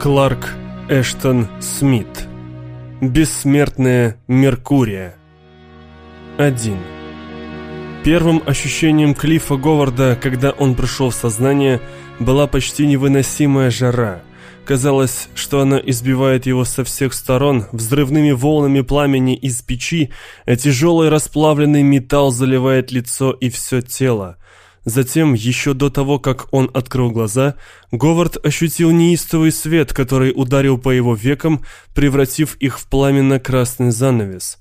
Кларк Эштон Смит Бессмертная Меркурия 1 Первым ощущением Клиффа Говарда, когда он пришел в сознание, была почти невыносимая жара. Казалось, что она избивает его со всех сторон взрывными волнами пламени из печи, а тяжелый расплавленный металл заливает лицо и все тело. Затем, еще до того, как он открыл глаза, Говард ощутил неистовый свет, который ударил по его векам, превратив их в пламенно-красный занавес.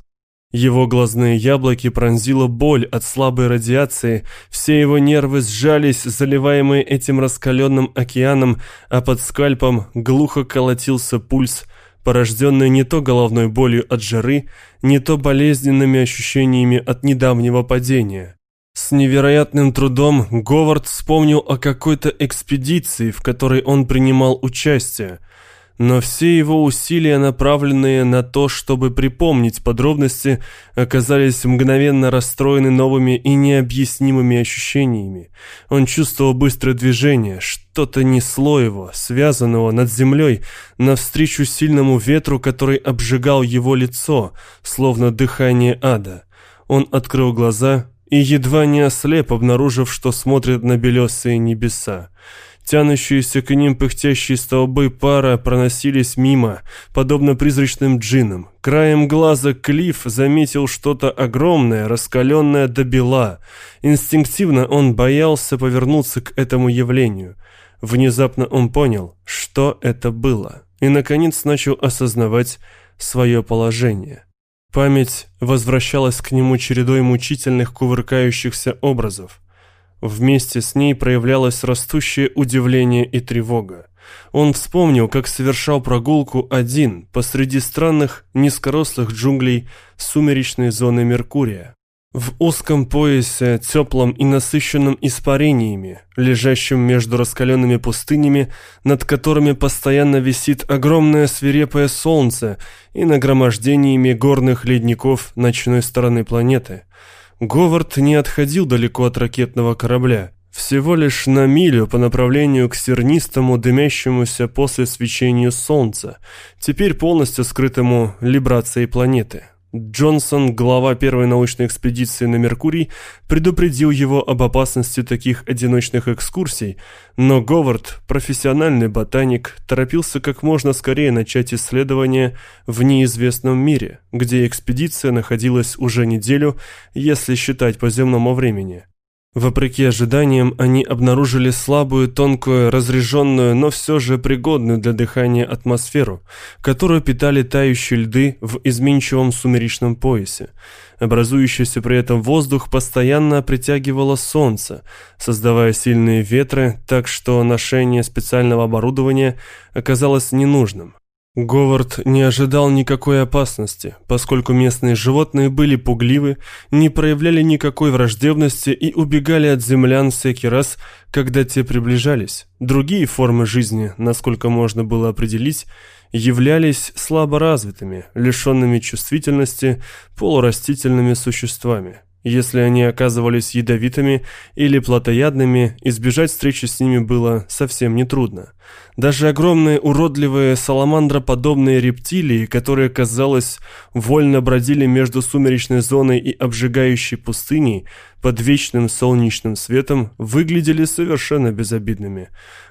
Его глазные яблоки пронзила боль от слабой радиации, все его нервы сжались, заливаемые этим раскаленным океаном, а под скальпом глухо колотился пульс, порожденный не то головной болью от жары, не то болезненными ощущениями от недавнего падения. С невероятным трудом Говард вспомнил о какой-то экспедиции, в которой он принимал участие, но все его усилия, направленные на то, чтобы припомнить подробности, оказались мгновенно расстроены новыми и необъяснимыми ощущениями. Он чувствовал быстрое движение, что-то несло его, связанного над землей, навстречу сильному ветру, который обжигал его лицо, словно дыхание ада. Он открыл глаза и едва не ослеп, обнаружив, что смотрит на белесые небеса. Тянущиеся к ним пыхтящие столбы пара проносились мимо, подобно призрачным джинам. Краем глаза Клифф заметил что-то огромное, раскаленное до бела. Инстинктивно он боялся повернуться к этому явлению. Внезапно он понял, что это было, и, наконец, начал осознавать свое положение. Память возвращалась к нему чередой мучительных кувыркающихся образов. Вместе с ней проявлялось растущее удивление и тревога. Он вспомнил, как совершал прогулку один посреди странных низкорослых джунглей сумеречной зоны Меркурия. В узком поясе, теплом и насыщенном испарениями, лежащем между раскаленными пустынями, над которыми постоянно висит огромное свирепое солнце и нагромождениями горных ледников ночной стороны планеты. Говард не отходил далеко от ракетного корабля, всего лишь на милю по направлению к сернистому, дымящемуся после свечению солнца, теперь полностью скрытому либрацией планеты. Джонсон, глава первой научной экспедиции на Меркурий, предупредил его об опасности таких одиночных экскурсий, но Говард, профессиональный ботаник, торопился как можно скорее начать исследование в неизвестном мире, где экспедиция находилась уже неделю, если считать по земному времени. Вопреки ожиданиям, они обнаружили слабую, тонкую, разреженную, но все же пригодную для дыхания атмосферу, которую питали тающие льды в изменчивом сумеречном поясе. Образующийся при этом воздух постоянно притягивало солнце, создавая сильные ветры, так что ношение специального оборудования оказалось ненужным. Говард не ожидал никакой опасности, поскольку местные животные были пугливы, не проявляли никакой враждебности и убегали от землян всякий раз, когда те приближались. Другие формы жизни, насколько можно было определить, являлись слаборазвитыми, лишенными чувствительности, полурастительными существами. Если они оказывались ядовитыми или плотоядными, избежать встречи с ними было совсем нетрудно. Даже огромные уродливые саламандроподобные рептилии, которые, казалось, вольно бродили между сумеречной зоной и обжигающей пустыней под вечным солнечным светом, выглядели совершенно безобидными.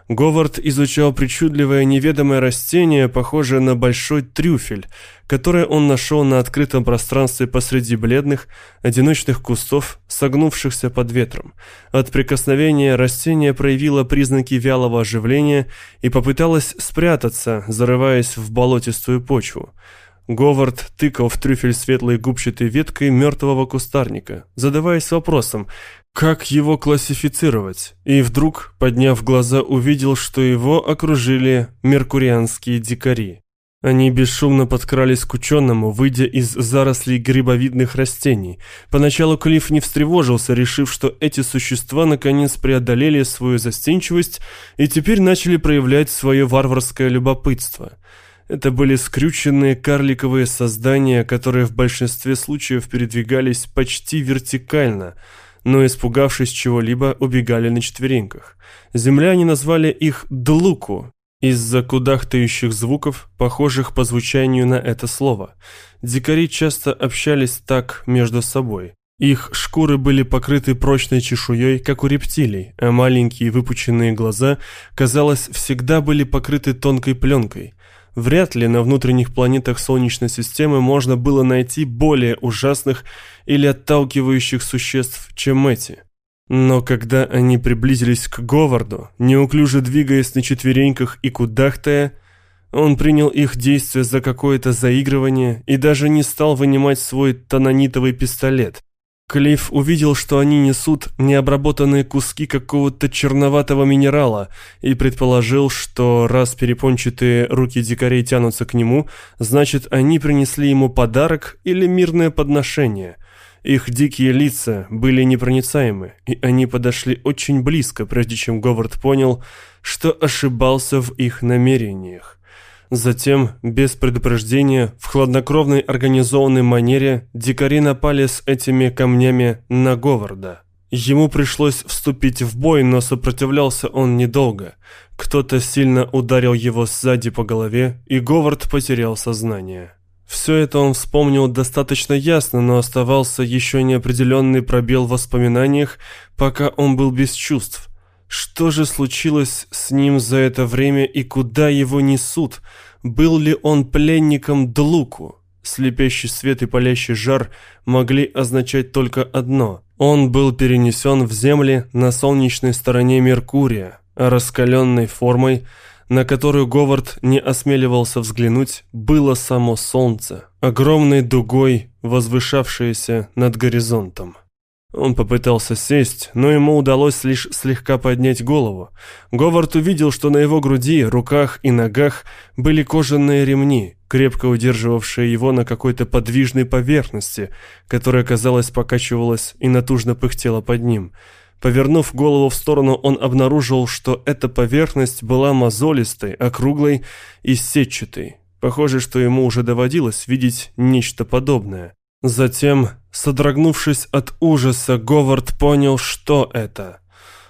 Говард изучал причудливое неведомое растение, похожее на большой трюфель, которое он нашел на открытом пространстве посреди бледных, одиночных кустов, согнувшихся под ветром. От прикосновения растение проявило признаки вялого оживления и попыталось спрятаться, зарываясь в болотистую почву. Говард тыкал в трюфель светлой губчатой веткой мертвого кустарника, задаваясь вопросом, как его классифицировать, и вдруг, подняв глаза, увидел, что его окружили меркурианские дикари. Они бесшумно подкрались к ученому, выйдя из зарослей грибовидных растений. Поначалу Клифф не встревожился, решив, что эти существа наконец преодолели свою застенчивость и теперь начали проявлять свое варварское любопытство – это были скрюченные карликовые создания, которые в большинстве случаев передвигались почти вертикально, но, испугавшись чего-либо, убегали на четвереньках. Земляне назвали их «длуку», из-за кудахтающих звуков, похожих по звучанию на это слово. Дикари часто общались так между собой. Их шкуры были покрыты прочной чешуей, как у рептилий, а маленькие выпученные глаза, казалось, всегда были покрыты тонкой пленкой. Вряд ли на внутренних планетах Солнечной системы можно было найти более ужасных или отталкивающих существ, чем эти. Но когда они приблизились к Говарду, неуклюже двигаясь на четвереньках и кудахтая, он принял их действия за какое-то заигрывание и даже не стал вынимать свой тонанитовый пистолет. Клифф увидел, что они несут необработанные куски какого-то черноватого минерала и предположил, что раз перепончатые руки дикарей тянутся к нему, значит, они принесли ему подарок или мирное подношение – их дикие лица были непроницаемы, и они подошли очень близко, прежде чем Говард понял, что ошибался в их намерениях. Затем, без предупреждения, в хладнокровной организованной манере, дикари напали с этими камнями на Говарда. Ему пришлось вступить в бой, но сопротивлялся он недолго. Кто-то сильно ударил его сзади по голове, и Говард потерял сознание. Все это он вспомнил достаточно ясно, но оставался еще неопределенный пробел в воспоминаниях, пока он был без чувств. Что же случилось с ним за это время и куда его несут? Был ли он пленником Длуку? Слепящий свет и палящий жар могли означать только одно. Он был перенесен в земли на солнечной стороне Меркурия, а раскаленной формой – на которую Говард не осмеливался взглянуть, было само солнце, огромной дугой, возвышавшееся над горизонтом. Он попытался сесть, но ему удалось лишь слегка поднять голову. Говард увидел, что на его груди, руках и ногах были кожаные ремни, крепко удерживавшие его на какой-то подвижной поверхности, которая, казалось, покачивалась и натужно пыхтела под ним – Повернув голову в сторону, он обнаружил, что эта поверхность была мозолистой, округлой и сетчатой. Похоже, что ему уже доводилось видеть нечто подобное. Затем, содрогнувшись от ужаса, Говард понял, что это.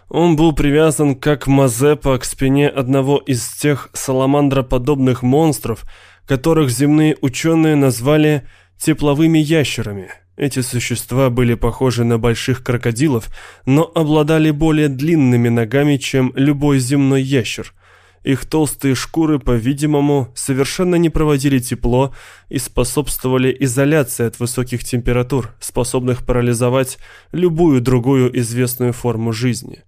Он был привязан, как Мазепа, к спине одного из тех саламандроподобных монстров, которых земные ученые назвали «тепловыми ящерами». Эти существа были похожи на больших крокодилов, но обладали более длинными ногами, чем любой земной ящер. Их толстые шкуры, по-видимому, совершенно не проводили тепло и способствовали изоляции от высоких температур, способных парализовать любую другую известную форму жизни.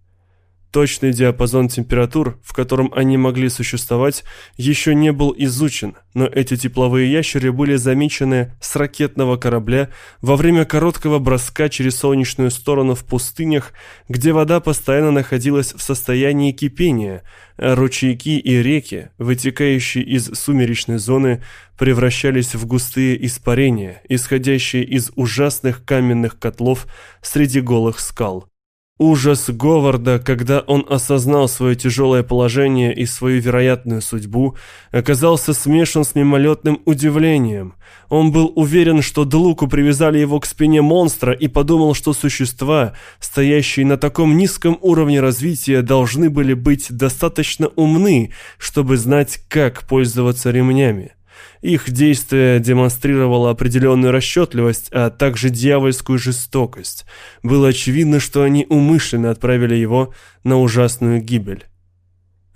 Точный диапазон температур, в котором они могли существовать, еще не был изучен, но эти тепловые ящеры были замечены с ракетного корабля во время короткого броска через солнечную сторону в пустынях, где вода постоянно находилась в состоянии кипения, а ручейки и реки, вытекающие из сумеречной зоны, превращались в густые испарения, исходящие из ужасных каменных котлов среди голых скал. Ужас Говарда, когда он осознал свое тяжелое положение и свою вероятную судьбу, оказался смешан с мимолетным удивлением. Он был уверен, что Длуку привязали его к спине монстра и подумал, что существа, стоящие на таком низком уровне развития, должны были быть достаточно умны, чтобы знать, как пользоваться ремнями. Их действие демонстрировало определенную расчетливость, а также дьявольскую жестокость. Было очевидно, что они умышленно отправили его на ужасную гибель.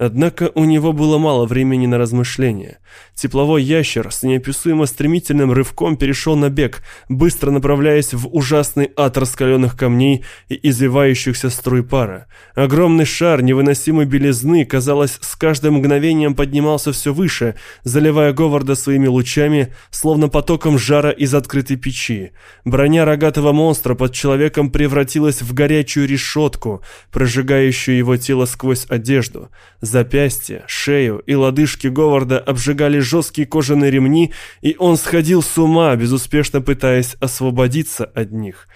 Однако у него было мало времени на размышления. Тепловой ящер с неописуемо стремительным рывком перешел на бег, быстро направляясь в ужасный ад раскаленных камней и извивающихся струй пара. Огромный шар невыносимой белизны, казалось, с каждым мгновением поднимался все выше, заливая Говарда своими лучами, словно потоком жара из открытой печи. Броня рогатого монстра под человеком превратилась в горячую решетку, прожигающую его тело сквозь одежду. Запястья, шею и лодыжки Говарда обжигали жесткие кожаные ремни, и он сходил с ума, безуспешно пытаясь освободиться от них.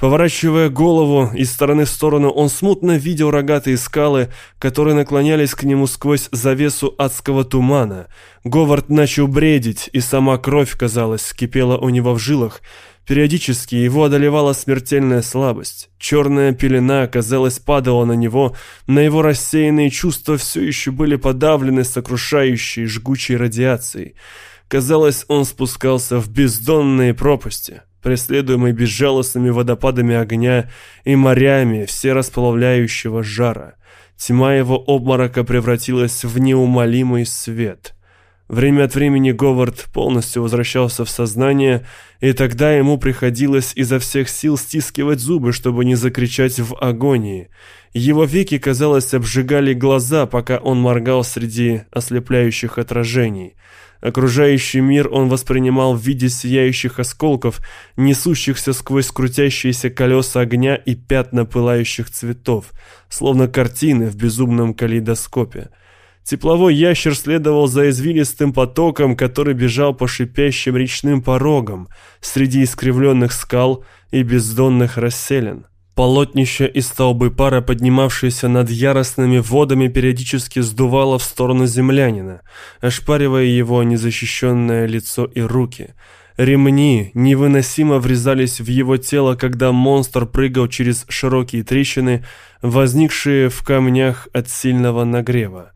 Поворачивая голову из стороны в сторону, он смутно видел рогатые скалы, которые наклонялись к нему сквозь завесу адского тумана. Говард начал бредить, и сама кровь, казалось, кипела у него в жилах. Периодически его одолевала смертельная слабость. Черная пелена, казалось, падала на него, на его рассеянные чувства все еще были подавлены сокрушающей, жгучей радиацией. Казалось, он спускался в бездонные пропасти, преследуемый безжалостными водопадами огня и морями все расплавляющего жара. Тьма его обморока превратилась в неумолимый свет. Время от времени Говард полностью возвращался в сознание, и тогда ему приходилось изо всех сил стискивать зубы, чтобы не закричать в агонии. Его веки, казалось, обжигали глаза, пока он моргал среди ослепляющих отражений. Окружающий мир он воспринимал в виде сияющих осколков, несущихся сквозь крутящиеся колеса огня и пятна пылающих цветов, словно картины в безумном калейдоскопе. Тепловой ящер следовал за извилистым потоком, который бежал по шипящим речным порогам среди искривленных скал и бездонных расселен. Полотнище и столбы пара, поднимавшиеся над яростными водами, периодически сдувало в сторону землянина, ошпаривая его незащищенное лицо и руки. Ремни невыносимо врезались в его тело, когда монстр прыгал через широкие трещины, возникшие в камнях от сильного нагрева.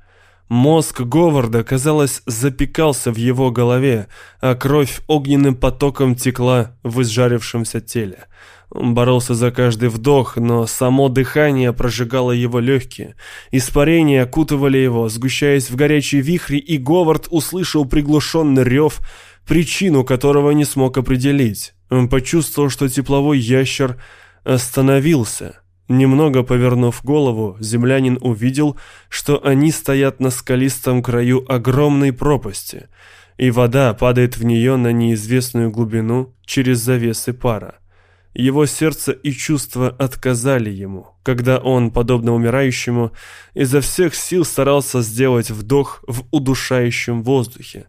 Мозг Говарда, казалось, запекался в его голове, а кровь огненным потоком текла в изжарившемся теле. Он боролся за каждый вдох, но само дыхание прожигало его легкие. Испарения окутывали его, сгущаясь в горячие вихри, и Говард услышал приглушенный рев, причину которого не смог определить. Он почувствовал, что тепловой ящер остановился. Немного повернув голову, землянин увидел, что они стоят на скалистом краю огромной пропасти, и вода падает в нее на неизвестную глубину через завесы пара. Его сердце и чувства отказали ему, когда он, подобно умирающему, изо всех сил старался сделать вдох в удушающем воздухе.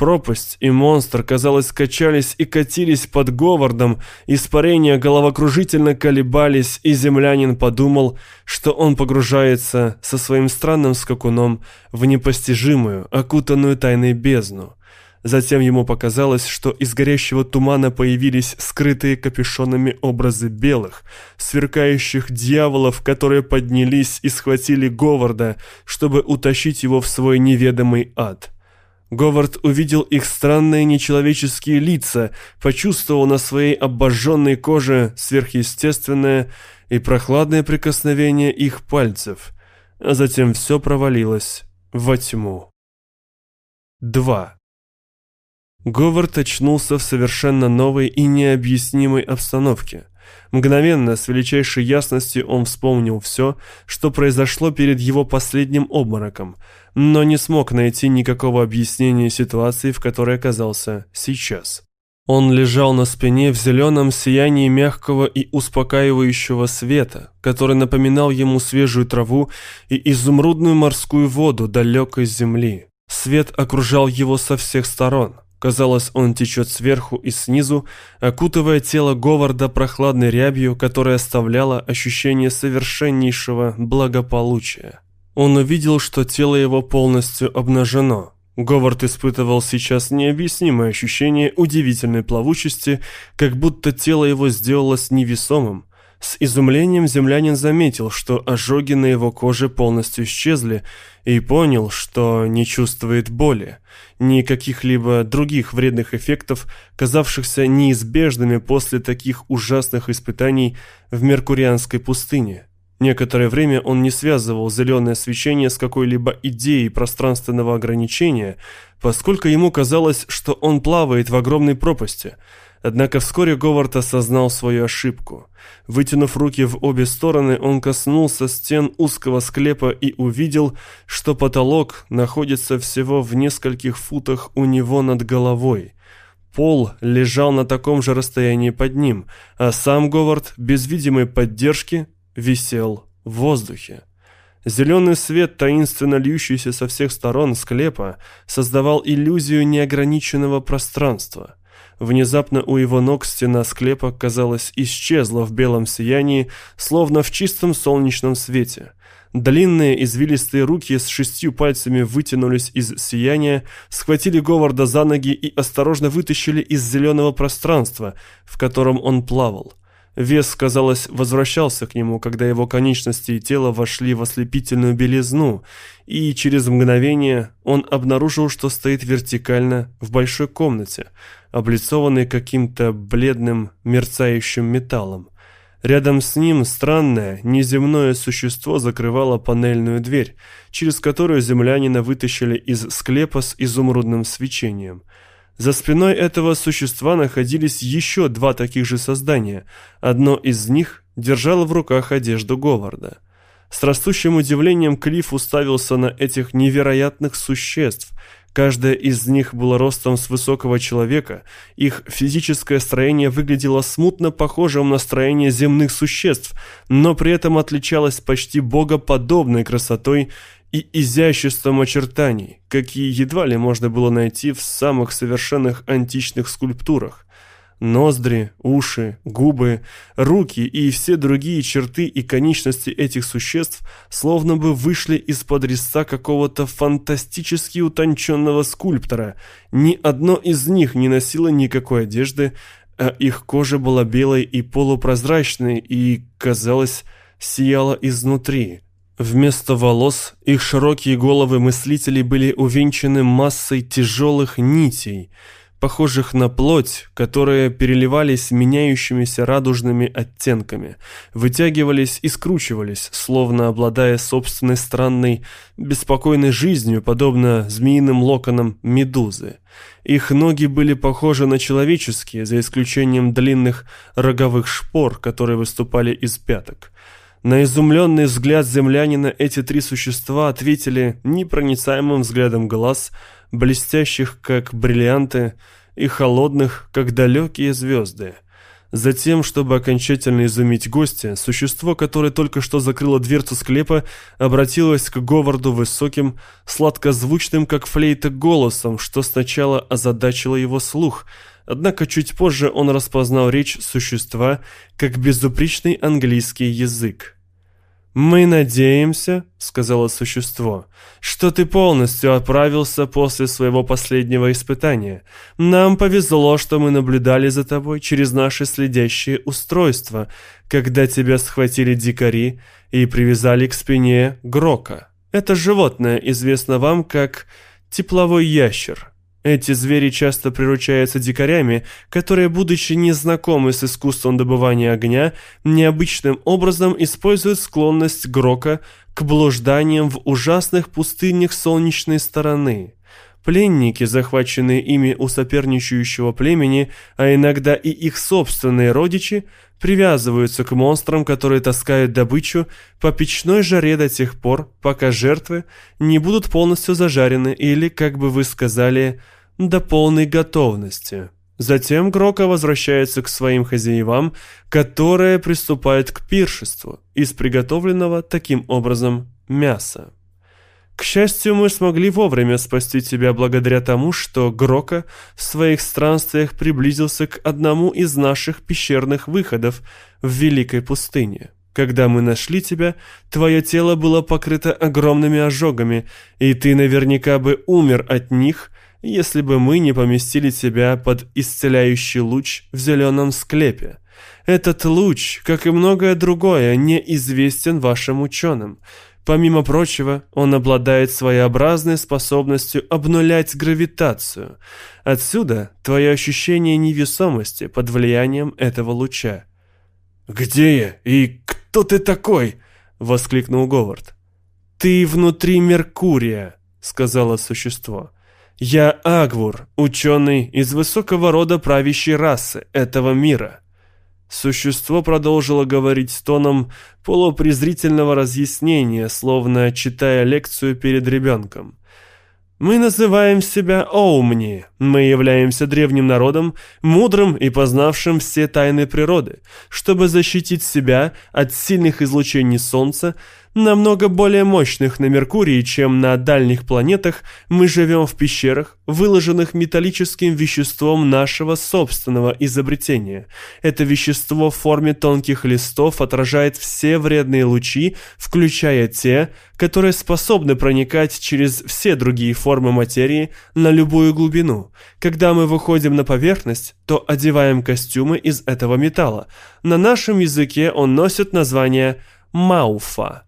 Пропасть и монстр, казалось, качались и катились под Говардом, испарения головокружительно колебались, и землянин подумал, что он погружается со своим странным скакуном в непостижимую, окутанную тайной бездну. Затем ему показалось, что из горящего тумана появились скрытые капюшонами образы белых, сверкающих дьяволов, которые поднялись и схватили Говарда, чтобы утащить его в свой неведомый ад. Говард увидел их странные нечеловеческие лица, почувствовал на своей обожженной коже сверхъестественное и прохладное прикосновение их пальцев, а затем все провалилось во тьму. 2. Говард очнулся в совершенно новой и необъяснимой обстановке. Мгновенно, с величайшей ясностью он вспомнил все, что произошло перед его последним обмороком, но не смог найти никакого объяснения ситуации, в которой оказался сейчас. Он лежал на спине в зеленом сиянии мягкого и успокаивающего света, который напоминал ему свежую траву и изумрудную морскую воду далекой земли. Свет окружал его со всех сторон – Казалось, он течет сверху и снизу, окутывая тело Говарда прохладной рябью, которая оставляла ощущение совершеннейшего благополучия. Он увидел, что тело его полностью обнажено. Говард испытывал сейчас необъяснимое ощущение удивительной плавучести, как будто тело его сделалось невесомым, с изумлением землянин заметил, что ожоги на его коже полностью исчезли, и понял, что не чувствует боли, ни каких-либо других вредных эффектов, казавшихся неизбежными после таких ужасных испытаний в Меркурианской пустыне. Некоторое время он не связывал зеленое свечение с какой-либо идеей пространственного ограничения, поскольку ему казалось, что он плавает в огромной пропасти – Однако вскоре Говард осознал свою ошибку. Вытянув руки в обе стороны, он коснулся стен узкого склепа и увидел, что потолок находится всего в нескольких футах у него над головой. Пол лежал на таком же расстоянии под ним, а сам Говард, без видимой поддержки, висел в воздухе. Зеленый свет, таинственно льющийся со всех сторон склепа, создавал иллюзию неограниченного пространства – Внезапно у его ног стена склепа, казалось, исчезла в белом сиянии, словно в чистом солнечном свете. Длинные извилистые руки с шестью пальцами вытянулись из сияния, схватили Говарда за ноги и осторожно вытащили из зеленого пространства, в котором он плавал. Вес, казалось, возвращался к нему, когда его конечности и тело вошли в ослепительную белизну, и через мгновение он обнаружил, что стоит вертикально в большой комнате, облицованной каким-то бледным мерцающим металлом. Рядом с ним странное, неземное существо закрывало панельную дверь, через которую землянина вытащили из склепа с изумрудным свечением. За спиной этого существа находились еще два таких же создания. Одно из них держало в руках одежду Говарда. С растущим удивлением Клифф уставился на этих невероятных существ. Каждая из них была ростом с высокого человека. Их физическое строение выглядело смутно похожим на строение земных существ, но при этом отличалось почти богоподобной красотой и изяществом очертаний, какие едва ли можно было найти в самых совершенных античных скульптурах. Ноздри, уши, губы, руки и все другие черты и конечности этих существ словно бы вышли из-под резца какого-то фантастически утонченного скульптора. Ни одно из них не носило никакой одежды, а их кожа была белой и полупрозрачной и, казалось, сияла изнутри. Вместо волос их широкие головы мыслителей были увенчаны массой тяжелых нитей, похожих на плоть, которые переливались меняющимися радужными оттенками, вытягивались и скручивались, словно обладая собственной странной, беспокойной жизнью, подобно змеиным локонам медузы. Их ноги были похожи на человеческие, за исключением длинных роговых шпор, которые выступали из пяток. На изумленный взгляд землянина эти три существа ответили непроницаемым взглядом глаз, блестящих, как бриллианты, и холодных, как далекие звезды. Затем, чтобы окончательно изумить гостя, существо, которое только что закрыло дверцу склепа, обратилось к Говарду высоким, сладкозвучным, как флейта, голосом, что сначала озадачило его слух – Однако чуть позже он распознал речь существа как безупречный английский язык. «Мы надеемся», — сказала существо, — «что ты полностью оправился после своего последнего испытания. Нам повезло, что мы наблюдали за тобой через наши следящие устройства, когда тебя схватили дикари и привязали к спине Грока. Это животное известно вам как тепловой ящер. Эти звери часто приручаются дикарями, которые, будучи незнакомы с искусством добывания огня, необычным образом используют склонность Грока к блужданиям в ужасных пустынях солнечной стороны. Пленники, захваченные ими у соперничающего племени, а иногда и их собственные родичи, привязываются к монстрам, которые таскают добычу по печной жаре до тех пор, пока жертвы не будут полностью зажарены или, как бы вы сказали, до полной готовности. Затем Грока возвращается к своим хозяевам, которые приступают к пиршеству из приготовленного таким образом мяса. К счастью, мы смогли вовремя спасти тебя благодаря тому, что Грока в своих странствиях приблизился к одному из наших пещерных выходов в Великой пустыне. Когда мы нашли тебя, твое тело было покрыто огромными ожогами, и ты наверняка бы умер от них, если бы мы не поместили тебя под исцеляющий луч в зеленом склепе. Этот луч, как и многое другое, неизвестен вашим ученым – Помимо прочего, он обладает своеобразной способностью обнулять гравитацию. Отсюда твое ощущение невесомости под влиянием этого луча. «Где я? И кто ты такой?» — воскликнул Говард. «Ты внутри Меркурия», — сказала существо. «Я Агвур, ученый из высокого рода правящей расы этого мира». Существо продолжило говорить с тоном полупрезрительного разъяснения, словно читая лекцию перед ребенком. «Мы называем себя Оумни. Мы являемся древним народом, мудрым и познавшим все тайны природы. Чтобы защитить себя от сильных излучений Солнца, намного более мощных на Меркурии, чем на дальних планетах, мы живем в пещерах, выложенных металлическим веществом нашего собственного изобретения. Это вещество в форме тонких листов отражает все вредные лучи, включая те, которые способны проникать через все другие формы материи на любую глубину. Когда мы выходим на поверхность, то одеваем костюмы из этого металла. На нашем языке он носит название «мауфа».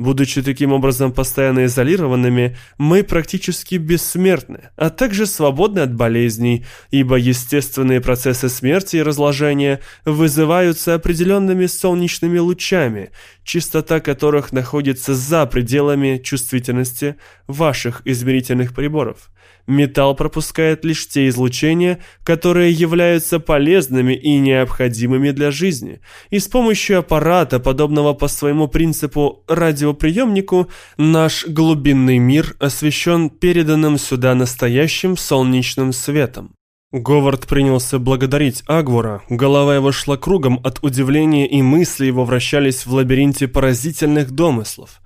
Будучи таким образом постоянно изолированными, мы практически бессмертны, а также свободны от болезней, ибо естественные процессы смерти и разложения вызываются определенными солнечными лучами, частота которых находится за пределами чувствительности ваших измерительных приборов. Металл пропускает лишь те излучения, которые являются полезными и необходимыми для жизни, и с помощью аппарата, подобного по своему принципу радиоприемнику, наш глубинный мир освещен переданным сюда настоящим солнечным светом. Говард принялся благодарить Агвора, голова его шла кругом от удивления и мысли его вращались в лабиринте поразительных домыслов.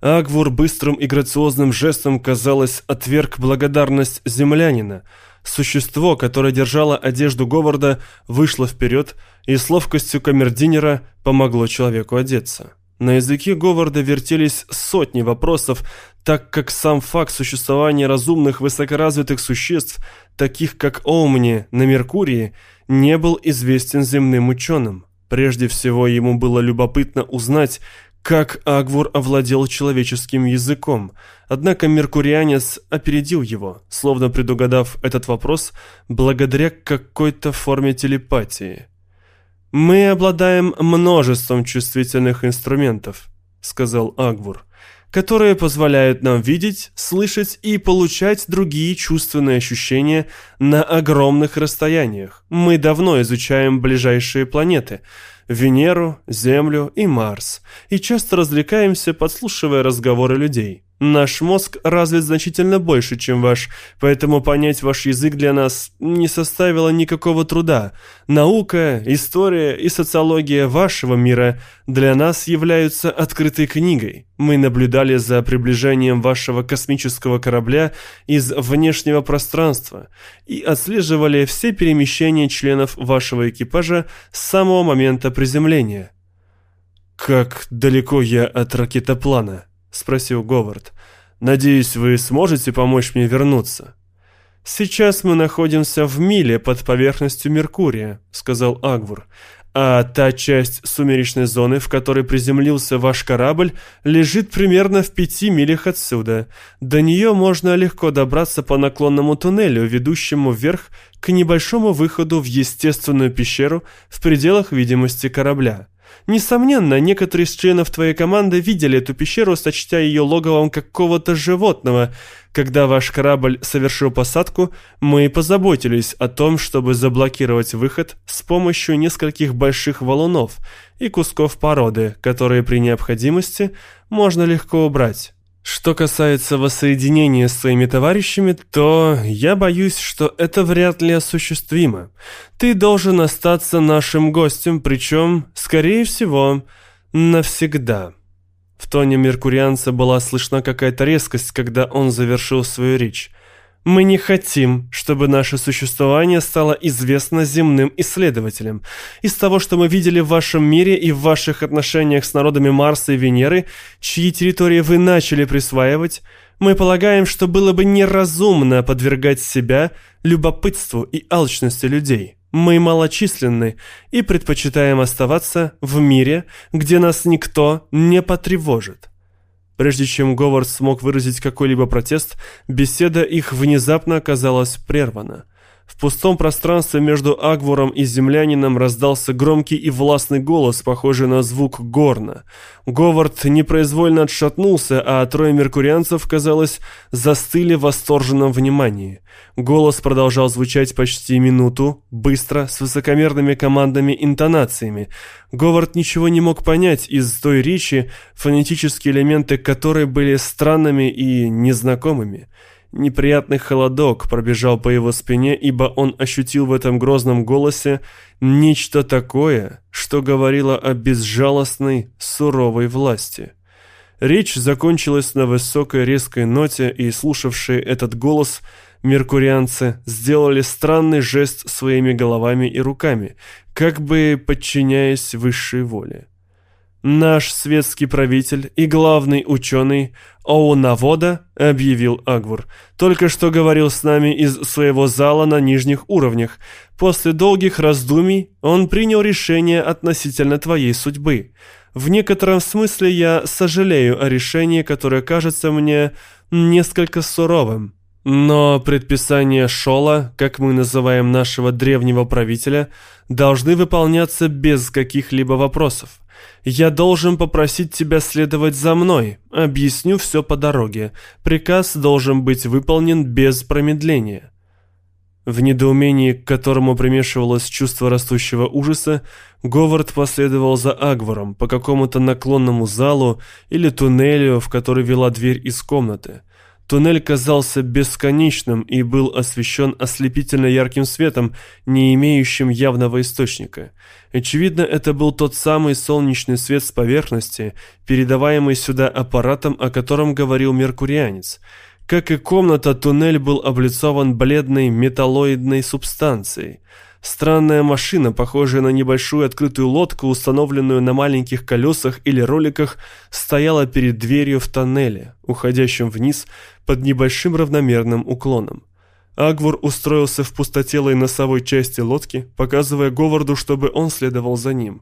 Агвур быстрым и грациозным жестом, казалось, отверг благодарность землянина. Существо, которое держало одежду Говарда, вышло вперед и с ловкостью камердинера помогло человеку одеться. На языке Говарда вертелись сотни вопросов, так как сам факт существования разумных высокоразвитых существ, таких как Омни на Меркурии, не был известен земным ученым. Прежде всего ему было любопытно узнать, как Агвур овладел человеческим языком. Однако меркурианец опередил его, словно предугадав этот вопрос благодаря какой-то форме телепатии. «Мы обладаем множеством чувствительных инструментов», — сказал Агвур, «которые позволяют нам видеть, слышать и получать другие чувственные ощущения на огромных расстояниях. Мы давно изучаем ближайшие планеты — Венеру, Землю и Марс, и часто развлекаемся, подслушивая разговоры людей. Наш мозг развит значительно больше, чем ваш, поэтому понять ваш язык для нас не составило никакого труда. Наука, история и социология вашего мира для нас являются открытой книгой. Мы наблюдали за приближением вашего космического корабля из внешнего пространства и отслеживали все перемещения членов вашего экипажа с самого момента приземления. «Как далеко я от ракетоплана?» — спросил Говард. «Надеюсь, вы сможете помочь мне вернуться?» «Сейчас мы находимся в миле под поверхностью Меркурия», — сказал Агвур. «А та часть сумеречной зоны, в которой приземлился ваш корабль, лежит примерно в пяти милях отсюда. До нее можно легко добраться по наклонному туннелю, ведущему вверх к небольшому выходу в естественную пещеру в пределах видимости корабля». Несомненно, некоторые из членов твоей команды видели эту пещеру, сочтя ее логовом какого-то животного. Когда ваш корабль совершил посадку, мы позаботились о том, чтобы заблокировать выход с помощью нескольких больших валунов и кусков породы, которые при необходимости можно легко убрать. Что касается воссоединения с своими товарищами, то я боюсь, что это вряд ли осуществимо. Ты должен остаться нашим гостем, причем, скорее всего, навсегда». В тоне меркурианца была слышна какая-то резкость, когда он завершил свою речь. Мы не хотим, чтобы наше существование стало известно земным исследователям. Из того, что мы видели в вашем мире и в ваших отношениях с народами Марса и Венеры, чьи территории вы начали присваивать, мы полагаем, что было бы неразумно подвергать себя любопытству и алчности людей. Мы малочисленны и предпочитаем оставаться в мире, где нас никто не потревожит. Прежде чем Говард смог выразить какой-либо протест, беседа их внезапно оказалась прервана. В пустом пространстве между Агвором и землянином раздался громкий и властный голос, похожий на звук горна. Говард непроизвольно отшатнулся, а трое меркурианцев, казалось, застыли в восторженном внимании. Голос продолжал звучать почти минуту, быстро, с высокомерными командными интонациями. Говард ничего не мог понять из той речи, фонетические элементы которой были странными и незнакомыми. Неприятный холодок пробежал по его спине, ибо он ощутил в этом грозном голосе нечто такое, что говорило о безжалостной, суровой власти. Речь закончилась на высокой резкой ноте, и слушавшие этот голос меркурианцы сделали странный жест своими головами и руками, как бы подчиняясь высшей воле. «Наш светский правитель и главный ученый Оунавода, — объявил Агвур, — только что говорил с нами из своего зала на нижних уровнях. После долгих раздумий он принял решение относительно твоей судьбы. В некотором смысле я сожалею о решении, которое кажется мне несколько суровым. Но предписания Шола, как мы называем нашего древнего правителя, должны выполняться без каких-либо вопросов. Я должен попросить тебя следовать за мной. Объясню все по дороге. Приказ должен быть выполнен без промедления». В недоумении, к которому примешивалось чувство растущего ужаса, Говард последовал за Агваром по какому-то наклонному залу или туннелю, в который вела дверь из комнаты. Туннель казался бесконечным и был освещен ослепительно ярким светом, не имеющим явного источника. Очевидно, это был тот самый солнечный свет с поверхности, передаваемый сюда аппаратом, о котором говорил меркурианец. Как и комната, туннель был облицован бледной металлоидной субстанцией – Странная машина, похожая на небольшую открытую лодку, установленную на маленьких колесах или роликах, стояла перед дверью в тоннеле, уходящем вниз под небольшим равномерным уклоном. Агвур устроился в пустотелой носовой части лодки, показывая Говарду, чтобы он следовал за ним.